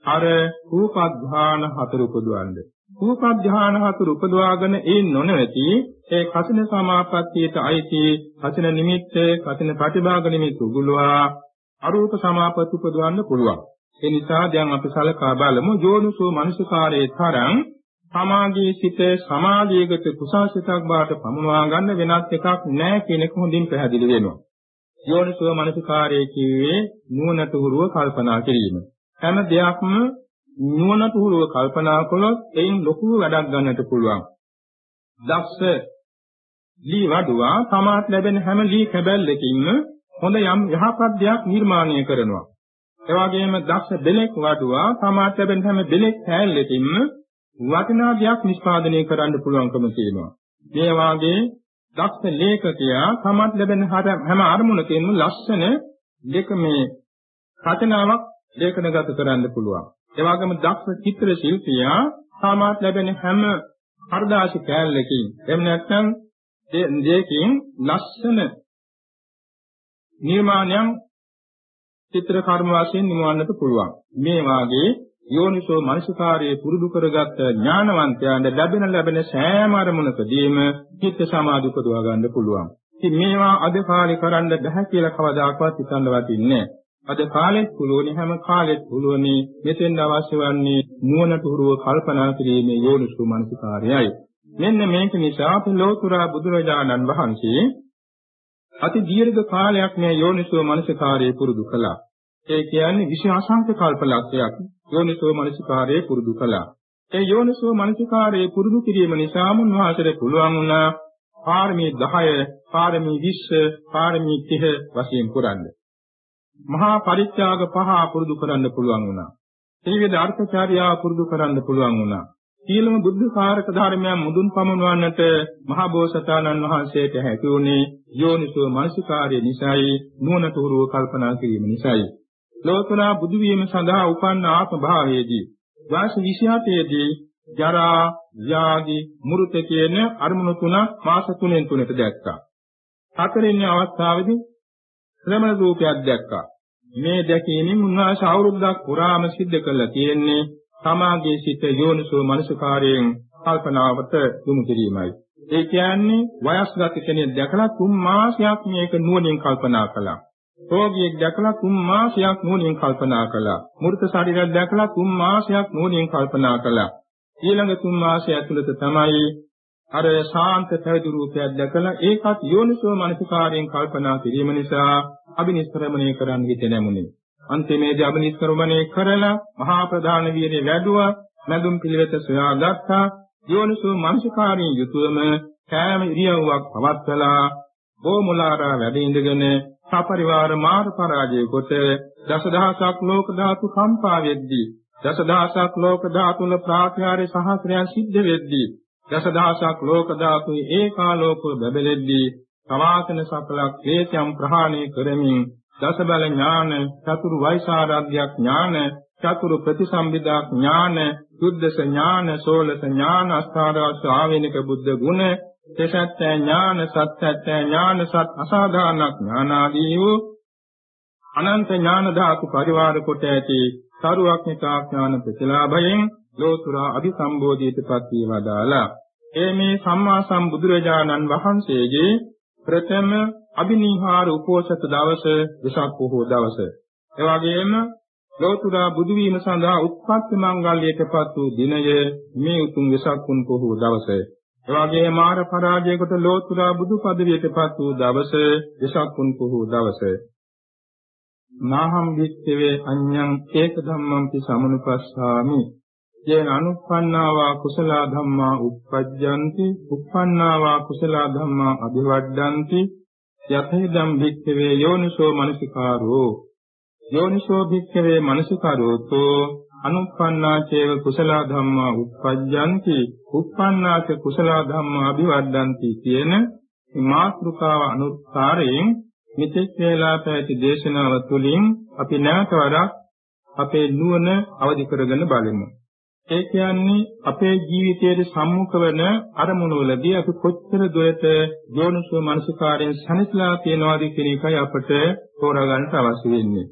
අර රූපඥාන හතර උපදවන්න. රූපඥාන හතර උපදවාගෙන ඒ නොනවති ඒ කසින සමාපත්තියට අයිති කසින නිමිත්ත කසින ප්‍රතිභාග නිමිත්ත උගුලවා අරූප සමාපatti උපදවන්න පුළුවන්. ඒ නිසා දැන් අපි සලකා බලමු යෝනිසෝ මනසිකාර්යයේ තරම් සමාගයේ සිට සමාධියකට කුසාසිතක් බාට පමුණවා ගන්න වෙනත් එකක් නැහැ කියන එක හොඳින් පැහැදිලි වෙනවා. යෝනිසෝ මනසිකාරයේ කිව්වේ නුවණට හුරුව කල්පනා කිරීම. හැම දෙයක්ම නුවණට හුරුව කල්පනා කළොත් එයින් ලොකු වැඩක් ගන්නට පුළුවන්. දක්ෂ ලී වඩුවා තමාට ලැබෙන හැම ලී කැබැල්ලකින්ම හොඳ යම් යහපත් දෙයක් නිර්මාණය කරනවා. ඒ වගේම දක්ෂ බෙලෙක් වඩුවා තමාට ලැබෙන හැම බෙලෙක් කැලලකින්ම වටිනා දෙයක් නිෂ්පාදනය කරන්න පුළුවන්කම තියෙනවා. මේ වාගේ දක්ෂ ලේඛකයා තමත් ලැබෙන හැම අරමුණකින්ම ලස්සන දෙක මේ රචනාවක් ලේඛනගත කරන්න පුළුවන්. ඒ වගේම දක්ෂ චිත්‍ර ශිල්පියා තමත් ලැබෙන හැම හර්දාසි කෑල්ලකින් එහෙම නැත්නම් දෙයකින් ලස්සන නිර්මාණයන් චිත්‍ර කර්ම වශයෙන් නිමවන්නට පුළුවන්. මේ වාගේ යෝනිසෝ මනසිකාරයේ පුරුදු කරගත් ඥානවන්තයන්ට ලැබෙන ලැබෙන සෑම අරමුණකදීම චිත්ත සමාධි උපදවා ගන්න පුළුවන්. ඉතින් මේවා අද කාලේ කරන්න බෑ කියලා කවදාකවත් හිතන්න වටින්නේ අද කාලෙත් පුළුවනි හැම කාලෙත් පුළුවනි මෙතෙන් අවශ්‍ය වන්නේ නුවණට උරුව කල්පනා කිරීමේ යෝනිසෝ මනසිකාරයයි. මෙන්න මේක නිසා අපි ලෝතුරා බුදුරජාණන් වහන්සේ අති දීර්ඝ කාලයක් මේ යෝනිසෝ මනසිකාරයේ පුරුදු කළා. ඒ කියන්නේ විශේෂාංක කල්පලක්ෂයක් යෝනිසෝ මනසිකාරයේ පුරුදු කළා. ඒ යෝනිසෝ මනසිකාරයේ පුරුදු කිරීම නිසා මුන්වහන්සේට පුළුවන් වුණා පාරමී 10, පාරමී 20, පාරමී 30 වශයෙන් පුරන්න. මහා පරිත්‍යාග පහ පුරුදු කරන්න පුළුවන් වුණා. ත්‍රිවිධ අර්ථචාරියා පුරුදු කරන්න පුළුවන් වුණා. සීලම බුද්ධ කාරක ධර්මයන් මුදුන් පමුණවන්නට මහා බෝසතාණන් වහන්සේට හැකි වුණේ යෝනිසෝ මනසිකාර්ය නිසායි නුවණට උරුව කල්පනා කිරීම නිසායි. ලෝතුරා බුදු වීම සඳහා උපන්න ආත්ම භාවයේදී වාස 28 දී ජරා, ව්‍යාධි, මෘත කියන අරමුණු තුන මාස තුනෙන් තුනට දැක්කා. හතරෙනි අවස්ථාවේදී ශ්‍රමණ රූපයක් දැක්කා. මේ දැකීමෙන් උන්වහන්සේ අවුරුද්දක් පුරාම සිද්ධ කළා තියෙන්නේ තමාගේ සිත යෝනිසෝ මනසකාරයෙන් කල්පනාවට යොමු කිරීමයි. ඒ කියන්නේ වයස්ගත කෙනෙක් දැකලා තුන් මාසයක් මේක නුවණින් කල්පනා කළා. රෝගියෙක් දැකලා තුන් මාසයක් නුවණින් කල්පනා කළා. මෘත ශරීරයක් දැකලා තුන් මාසයක් නුවණින් කල්පනා කළා. ඊළඟ තුන් මාසය ඇතුළත තමයි අර ශාන්ත පැවිදි රූපයක් දැකලා ඒකත් යෝනිසෝ මනසිකාරයෙන් කල්පනා කිරීම නිසා අබිනිෂ්ක්‍රමණය කරන්න හිත නැමුනේ. අන්තිමේදී අබිනිෂ්ක්‍රමණය කරලා මහා ප්‍රධාන වීර්ය වැඩුවා, මඳුම් පිළිවෙත සොයාගත්තා. යෝනිසෝ මනසිකාරයෙන් යුතුවම කෑම ඉරියව්වක් පවත්වලා බොමුලාරා වැඩ ඉඳගෙන සපරිවාර මාර්ග පරාජය කොට දසදහසක් ලෝක ධාතු කම්පා වෙද්දී දසදහසක් ලෝක ධාතුල ප්‍රාත්‍යාරේ සහස්‍රයන් සිද්ධ වෙද්දී දසදහසක් ලෝක ධාතුයි ඒකාලෝකව බබලෙද්දී සවාසන සකලක් ක්ලේශයන් ප්‍රහාණය කරමින් දස බල ඥාන චතුරු වෛසාරාධ්‍යක් ඥාන චතුරු ප්‍රතිසම්බිදා ඥාන සුද්ධස ඥාන සෝලස ඥාන අස්ථාරවස් ආවේනික බුද්ධ ගුණ තෙසත්ත්‍ය ඥාන සත්‍යත්‍ය ඥාන සත් අසාධාරණ ඥානාදී වූ අනන්ත ඥාන ධාතු පරිවාර කොට ඇති සරුවක්නිකා ඥාන ප්‍රතිලාභයෙන් ලෝතුරා අභිසම්බෝධිතපත් වේවදාලා ඒ මේ සම්මා සම්බුදුරජාණන් වහන්සේගේ ප්‍රථම අභිනිහාර උපෝසත දවස විසක් පොහෝ දවස. එවැගේම ලෝතුරා බුදු වීම සඳහා උත්පත්ති මංගල්‍යයටපත් වූ දිනය මේ උතුම් විසක් පුන් පොහෝ දවසේ. එවාගේ මාර පරාජයකට ලෝතුරා බුදු පදවියටපත් වූ දවස දසක්කුන් පුහු දවස. නාහම් විච්ඡවේ අඤ්ඤං ඒක ධම්මං පි සමනුපස්සාමි. යේන අනුප්පන්නාවා කුසල ධම්මා uppajjanti uppannāvā කුසල ධම්මා අභිවඩ්ඩಂತಿ යතේදම් විච්ඡවේ යෝනිසෝ මනසිකාරෝ. යෝනිසෝ විච්ඡවේ මනසිකාරෝතෝ අනුප්පන්නා චේව කුසල ධම්මා uppajjanti uppannāච කුසල ධම්මා අභිවර්ධಂತಿ කියන මාත්‍රිකාව අනුසාරයෙන් මෙතෙක් වේලා පැවති දේශනාව තුළින් අපි නැවත වරක් අපේ නුවණ අවදි කරගෙන බලමු. ඒ කියන්නේ අපේ ජීවිතයේ සම්මුඛ වෙන අරමුණු වලදී අපි කොච්චර දුරට යෝනිසෝ මනසිකාරයෙන් සැනසලා තියනවාද කියන එකයි අපට තෝරා ගන්නට අවශ්‍ය වෙන්නේ.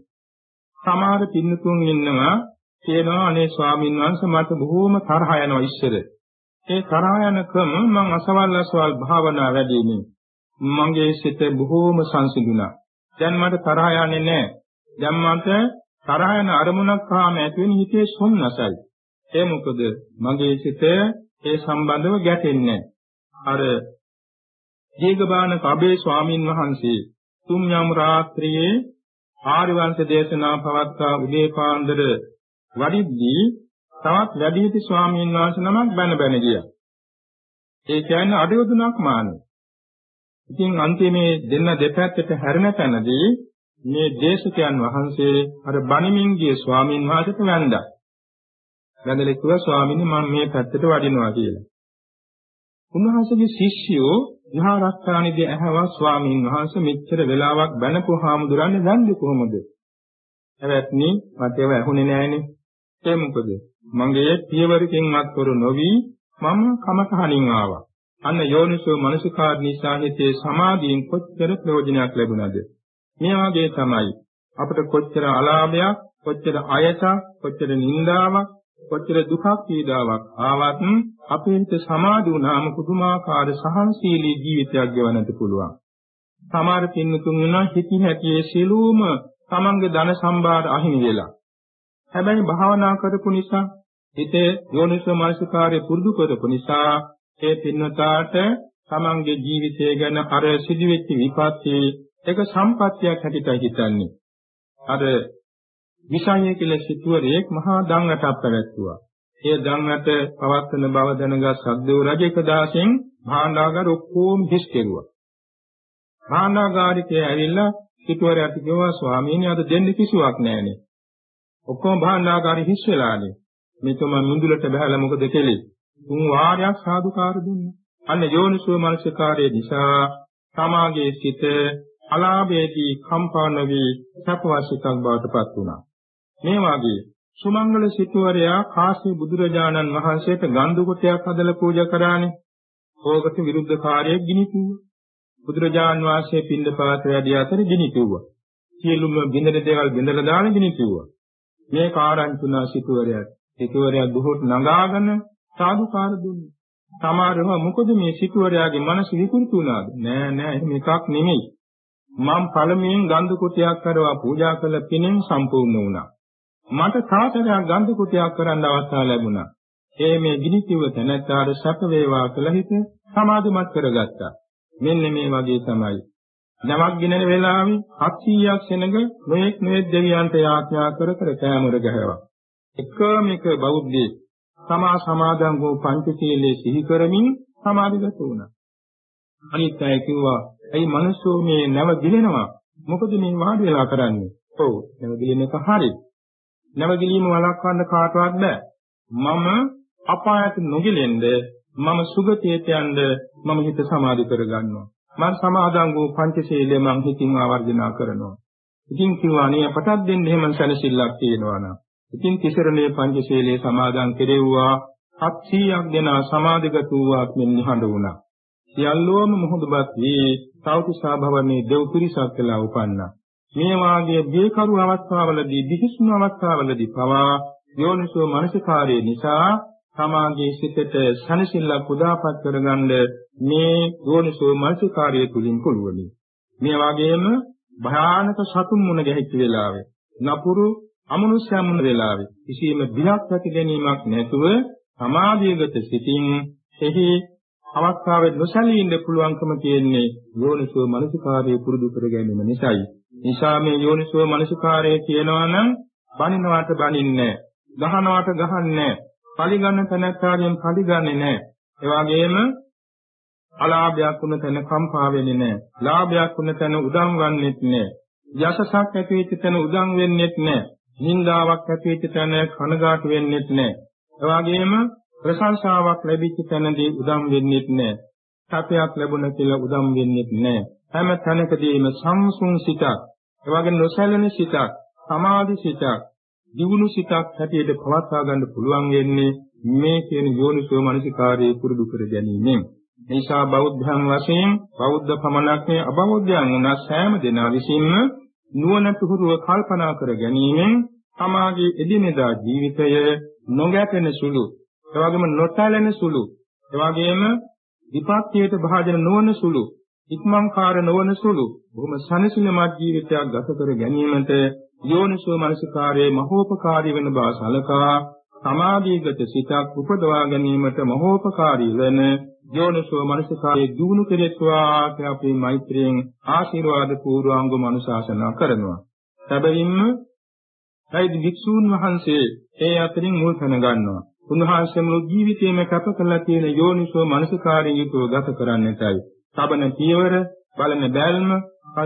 සමහර පින්නතුන් ඉන්නවා කියනවා අනේ ස්වාමීන් වහන්සේ මට බොහෝම තරහ යනවා ඉස්සර. ඒ තරහ යන ක්‍රම මම අසවල් අසවල් භාවනා වැඩිමින් මගේ සිත බොහෝම සංසිඳුණා. දැන් මට තරහ යන්නේ නැහැ. දැන් මට තරහ යන අරමුණක් ආම ඇති වෙන හිතේ සොම්නසයි. ඒ මොකද මගේ සිත ඒ සම්බන්ධව ගැටෙන්නේ අර දීගබාන කබේ ස්වාමින් වහන්සේ තුම් යම් රාත්‍රියේ ආරිවංශ දේශනා පවත්වා උදේ පාන්දර වඩිද්දී තවත් වැඩිහිටි ස්වාමීන් වහන්සේ නමක් බැන බැන ගියා. ඒ කියන්නේ අඩයොදුනක් මානෙ. ඉතින් අන්තිමේ දෙන්න දෙපැත්තට හැරෙන තැනදී මේ දේශකයන් වහන්සේ අර බණිමින් ගිය ස්වාමීන් වහන්සේට වැඳා. වැඳලා කිව්වා ස්වාමීනි මම මේ පැත්තට වඩිනවා කියලා. උන්වහන්සේගේ ශිෂ්‍යයෝ විහාරස්ථානයේදී ඇහවා ස්වාමීන් වහන්සේ මෙච්චර වෙලාවක් බැනපු හාමුදුරන්නේ දන්නේ කොහොමද? එවත්නි මට ඒව ඇහුනේ නෑනේ. ඒ මොකද? මගේ පියවරකින් අත්වරු නොවි මම කමතහණින් ආවා. අන්න යෝනිසෝ මනසිකාර නිසා හිතේ සමාධියෙන් කොච්චර ප්‍රයෝජනයක් ලැබුණද? මේ වගේ තමයි අපිට කොච්චර අලාභයක්, කොච්චර අයසක්, කොච්චර නිന്ദාවක්, කොච්චර දුකක් පීඩාවක් ආවත් අපේ හිත සමාධි වුණාම පුදුමාකාර සහනශීලී ජීවිතයක් ගෙවන්නට පුළුවන්. සමහර පින්නතුන් වෙනා හිතින් හැටියේ සියලුම තමන්ගේ ධන සම්භාර අහිමි වෙලා. හැබැයි භාවනා කරපු නිසා හිතේ යෝනිසෝ මනසිකාරය පුරුදු කරපු නිසා ඒ පින්නතාට තමන්ගේ ජීවිතය ගැන අර සිදුවෙච්ච විපත්ති එක සම්පත්තියක් හැටියට හිතන්නේ. අර විසඤ්ඤය කියලා සිටුවරේක් මහා දන්වැටක් පැවැත්තුවා. ඒ දන්වැට පවත්වන බව දැනගත් සද්දේව රජ එක දාසෙන් භාණ්ඩාගාර ඔක්කොම හිස් කෙරුවා. භාණ්ඩාගාරිකේ ඇවිල්ලා සිටුවරයාට කිව්වා ස්වාමීනි අද දෙන්න කිසිවක් නැහැනේ. ඔක්කොම භාණ්ඩාගාරي හිස් වෙලානේ. මෙතුම මුඳුලට බහැලා මොකද කෙලේ? තුන් වාරයක් සාදුකාර දුන්නා. අන්න යෝනිසෝ මනසිකාරයේ නිසා සමාගයේ සිට අලාභයේදී කම්පා නොවි සපවාසිකක් බවට පත් වුණා. මේ වාගේ සුමංගල සිටුවරයා කාශ්‍යප බුදුරජාණන් වහන්සේට ගන්ධ කොටයක් හදලා පූජා කරානේ. ඕකට විරුද්ධ කාර්යයක් ගිනි කිව්වා. බුදුරජාණන් වහන්සේ පින්දපාත වැඩි අතර ගිනි කිව්වා. සියලුම බින්දන දේවල් බින්දලා දාන ගිනි කිව්වා. මේ කාරණ්‍තුනා සිටුවරයාට සිටුවරයා දුහොත් නගාගෙන සාදුකාර දුන්නා. සමහරව මොකද මේ සිටුවරයාගේ මනස විකෘති වුණාද? නෑ නෑ එහෙම එකක් නෙමෙයි. මම පළමුවෙන් ගන්ධ කුටියක් කරවා පූජා කළ පිනෙන් සම්පූර්ණ වුණා. මට සාසනයක් ගන්ධ කුටියක් කරන්න අවස්ථාව ලැබුණා. ඒ මේ ගිනි කිව්ව තැනැත්තාට සැප වේවා කියලා හිත සමාධිමත් කරගත්තා. මෙන්න මේ වගේ තමයි. නමක් ගිනන වෙලාවේ 700ක් සෙනඟ නොඑක් නොඑක් දෙවියන්ට යාඥා කර කර කෑමර ගහවා. එකම එක බෞද්ධයෙක් සමා සමාදන් වූ පංචශීලයේ සිහි කරමින් සමාධිගත වුණා. අනිත් අය කිව්වා, "ඇයි මිනිස්සු මේ නැව ගිලෙනවා? මොකද මේ වාඩි වෙලා කරන්නේ?" "ඔව්, නැව ගිලින එක හරි. නැව ගිලීම වළක්වන්න කාටවත් බෑ. මම අපායට නොගිලෙන්න මම සුගතියට යන්න මම හිත සමාධි කරගන්නවා. මම සමාදන් වූ පංචශීලය මම හිතින් ආවර්ජනා කරනවා. ඉතින් කිව්වා නේ අපටත් දෙන්න එහෙම සැලසිල්ලක් තියෙනවා නම් ඉතින් තිසරණේ පංචශීලයේ සමාදන් කෙරෙව්වා 700ක් දෙනා සමාධිගත වූවක් මෙන් නිහඬ වුණා. සියල්ලෝම මොහොතවත් වී තවතිසා භවනේ දෙව් පිරිසක් කියලා උපන්නා. මේ වාගේ දීකරු අවස්ථාවලදී දිහිස්නු අවස්ථාවලදී පවා යෝනිසෝ මනසිකාරයේ නිසා සමාගයේ සිතට සනසිල්ලක් උදාපත් කරගන්න මේ යෝනිසෝ මනසිකාරය තුලින් පුළුවනි. මේ වගේම භයානක සතුන් මුණ ගැහිච්ච වෙලාවේ නපුරු අමනුෂ්‍යයන් මුණ වෙලාවේ කිසියම් බියක් ඇති ගැනීමක් නැතුව සමාධියගත සිටින් එහි අවස්ථාවේ නොසලී ඉන්න පුළුවන්කම තියෙන්නේ යෝනිසෝ මනසිකාරය පුරුදු කර ගැනීම නිසායි. නිසා මේ යෝනිසෝ මනසිකාරය කියනවා නම් බනිනවට බනින්නේ ගහනවට ගහන්නේ පරිගන්න තැනැත්තාගෙන් පරිගන්නේ නැහැ. ඒ වගේම අලාභයක් වුණ තැන කම්පා වෙන්නේ නැහැ. ලාභයක් වුණ තැන උදම් වන්නේත් නැහැ. යසසක් ඇති වෙච්ච තැන උදම් වෙන්නේත් නැහැ. නින්දාවක් ඇති වෙච්ච තැන කනගාටු වෙන්නේත් නැහැ. ඒ වගේම ප්‍රශංසාවක් ලැබිච්ච තැනදී උදම් වෙන්නේත් නැහැ. සත්‍යයක් ලැබුණ කියලා උදම් වෙන්නේත් නැහැ. හැම තැනකදීම සංසුන් සිතක්, ඒ වගේ නොසැලෙන සිතක්, සමාධි සිතක්, දියුණු සිතක් හැටියට පවත්වා ගන්න පුළුවන් වෙන්නේ මේ කියන යෝනිසෝ මනසිකාරයේ පුරුදු කර ගැනීමෙන්. නිසා බෞද්ධයන් වශයෙන් බෞද්ධ පමණක් නේ අබෞද්ධයන් වුණා සෑම දෙනා විසින්ම නුවණතුරුව කල්පනා කර ගැනීමෙන් සමාගයේ එදිනෙදා ජීවිතය නොගැටෙන සුළු, එවැගේම නොතැලෙන සුළු, එවැගේම විපත්තියට භාජන නොවන සුළු, ඉක්මන්කාර නොවන සුළු, බොහොම සනසිනමත් ජීවිතයක් ගත කර ගැනීමට යෝනිසෝ මනසිකාරයේ මහෝපකාරී වෙන බව සලකා සමාධිගත සිතක් උපදවා ගැනීමට මහෝපකාරී වෙන යෝනිසෝ මනසිකාරයේ දිනු කෙරෙත්වා කියලා අපි මෛත්‍රියෙන් ආශිර්වාද පූර්වාංග මනුශාසනා කරනවා. සැබවින්ම සයිද් වික්ෂූන් වහන්සේ ඒ අතරින් මුල් තැන ගන්නවා. උන්වහන්සේ මුළු ජීවිතේම කැප කළා තියෙන යෝනිසෝ මනසිකාරයෙන් යුතුව ගත කරන්නටයි. සබන පියවර, බලන බැල්ම,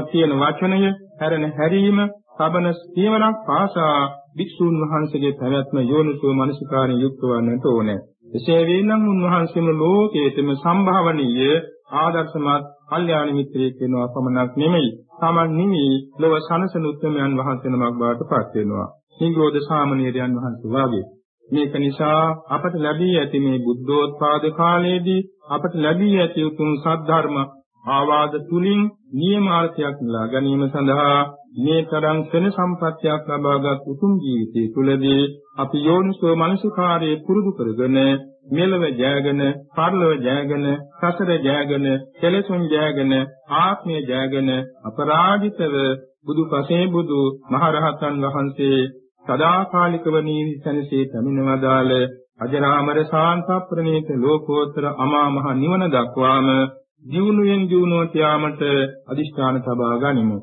කියන වචනය, හැරෙන හැරීම, සබන පියවරක් පාසා භික්ෂුන් වහන්සේගේ පැවැත්ම යෝනිසෝ මනසිකාරයෙන් යුක්ත වන්නට ඕනේ. එසේ වෙනම් උන්වහන්සේම ලෝකයේතම සම්භාවනීය ආදර්ශමත් කල්යාණ මිත්‍රයෙක් වෙනවා පමණක් නෙමෙයි. Taman නිමි ලොව සනසන උත්මයන් වහන්සේ නමක් බවට පත් වෙනවා. හිඟෝද සාමණේරයන් වහන්සේ වාගේ. මේක නිසා අපට ලැබී ඇති මේ බුද්ධෝත්පාද කාලයේදී අපට ලැබී ඇති උතුම් සද්ධර්ම ආවාද තුලින් නියමාර්ථයක් ලා ගැනීම සඳහා මේ තරම් සෙන සම්පත්තියක් ලබාගත් උතුම් ජීවිතය තුළදී අපි යෝනිසෝ මනසිකාරයේ පුරුදු කරගෙන මෙලව ජයගෙන, පරලොව ජයගෙන, සසර ජයගෙන, කෙලෙසුන් ජයගෙන, ආත්මය ජයගෙන අපරාජිතව බුදු පසේ බුදු මහරහතන් වහන්සේ සදාකාලිකව නීවිසනසේ පැමිණවදාළ අජරාමර ශාන්ත ප්‍රණීත ලෝකෝත්තර අමා මහ නිවන දක්වාම ජීවුණුවෙන් ජීවුණුවට යාමට අදිෂ්ඨාන සබා ගනිමු.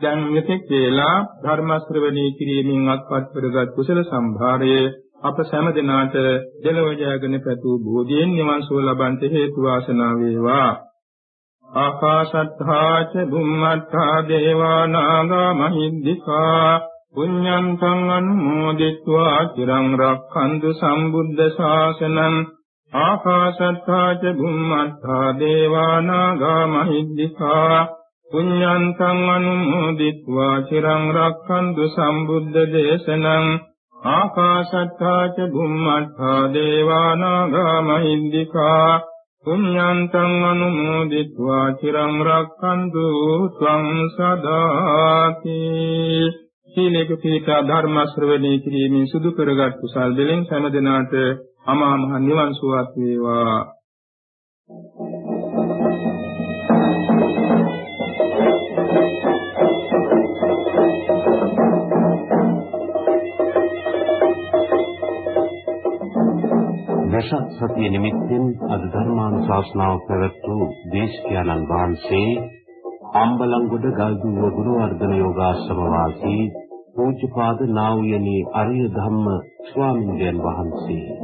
දැන් මෙතෙක් වේලා ධර්ම ශ්‍රවණය කිරීමෙන් අත්පත් කරගත් කුසල සම්භාරය අප සෑම දිනාට දෙලොව ජයගෙන පැතු බෝධියෙන් නිවන් සුව ලබන්ට හේතු වාසනා වේවා. ආකාශත්තා ච බුම්මත්තා දේවා නාග මහිද්దికා පුඤ්ඤන්තං අනුමෝදිත්වා චිරං රක්ඛන්තු සම්බුද්ධ ශාසනං ආකාශත්තා ච බුම්මත්තා දේවා නාග මහිද්దికා පුඤ්ඤාන්තං අනුමෝදිत्वा චිරං රක්ඛන්තු සම්බුද්ධ දේශනං ආකාශත්තා ච බුම්මත්තා දේවානාගා මහින්దికා පුඤ්ඤාන්තං අනුමෝදිत्वा චිරං රක්ඛන්තු ත්වං සදාති සීලේක පීඨා ධර්ම ශ්‍රවණය කිරීමෙන් සුදු කරගත් කුසල් දෙලෙන් සෑම දිනාට අමා මහ නිවන් සුවපත් වේවා දශක් සතිය නිමිත්තෙන් අද ධර්මානුශාසනාව පැවැත් වූ දේශකයන්න් වහන්සේ අම්බලන්ගොඩ ගල්දුව ගුරුවර්ධන යෝගාශ්‍රම වාසී පූජ්‍යපාද නා වූ යනි අරිය ධම්ම ස්වාමීන් වහන්සේ.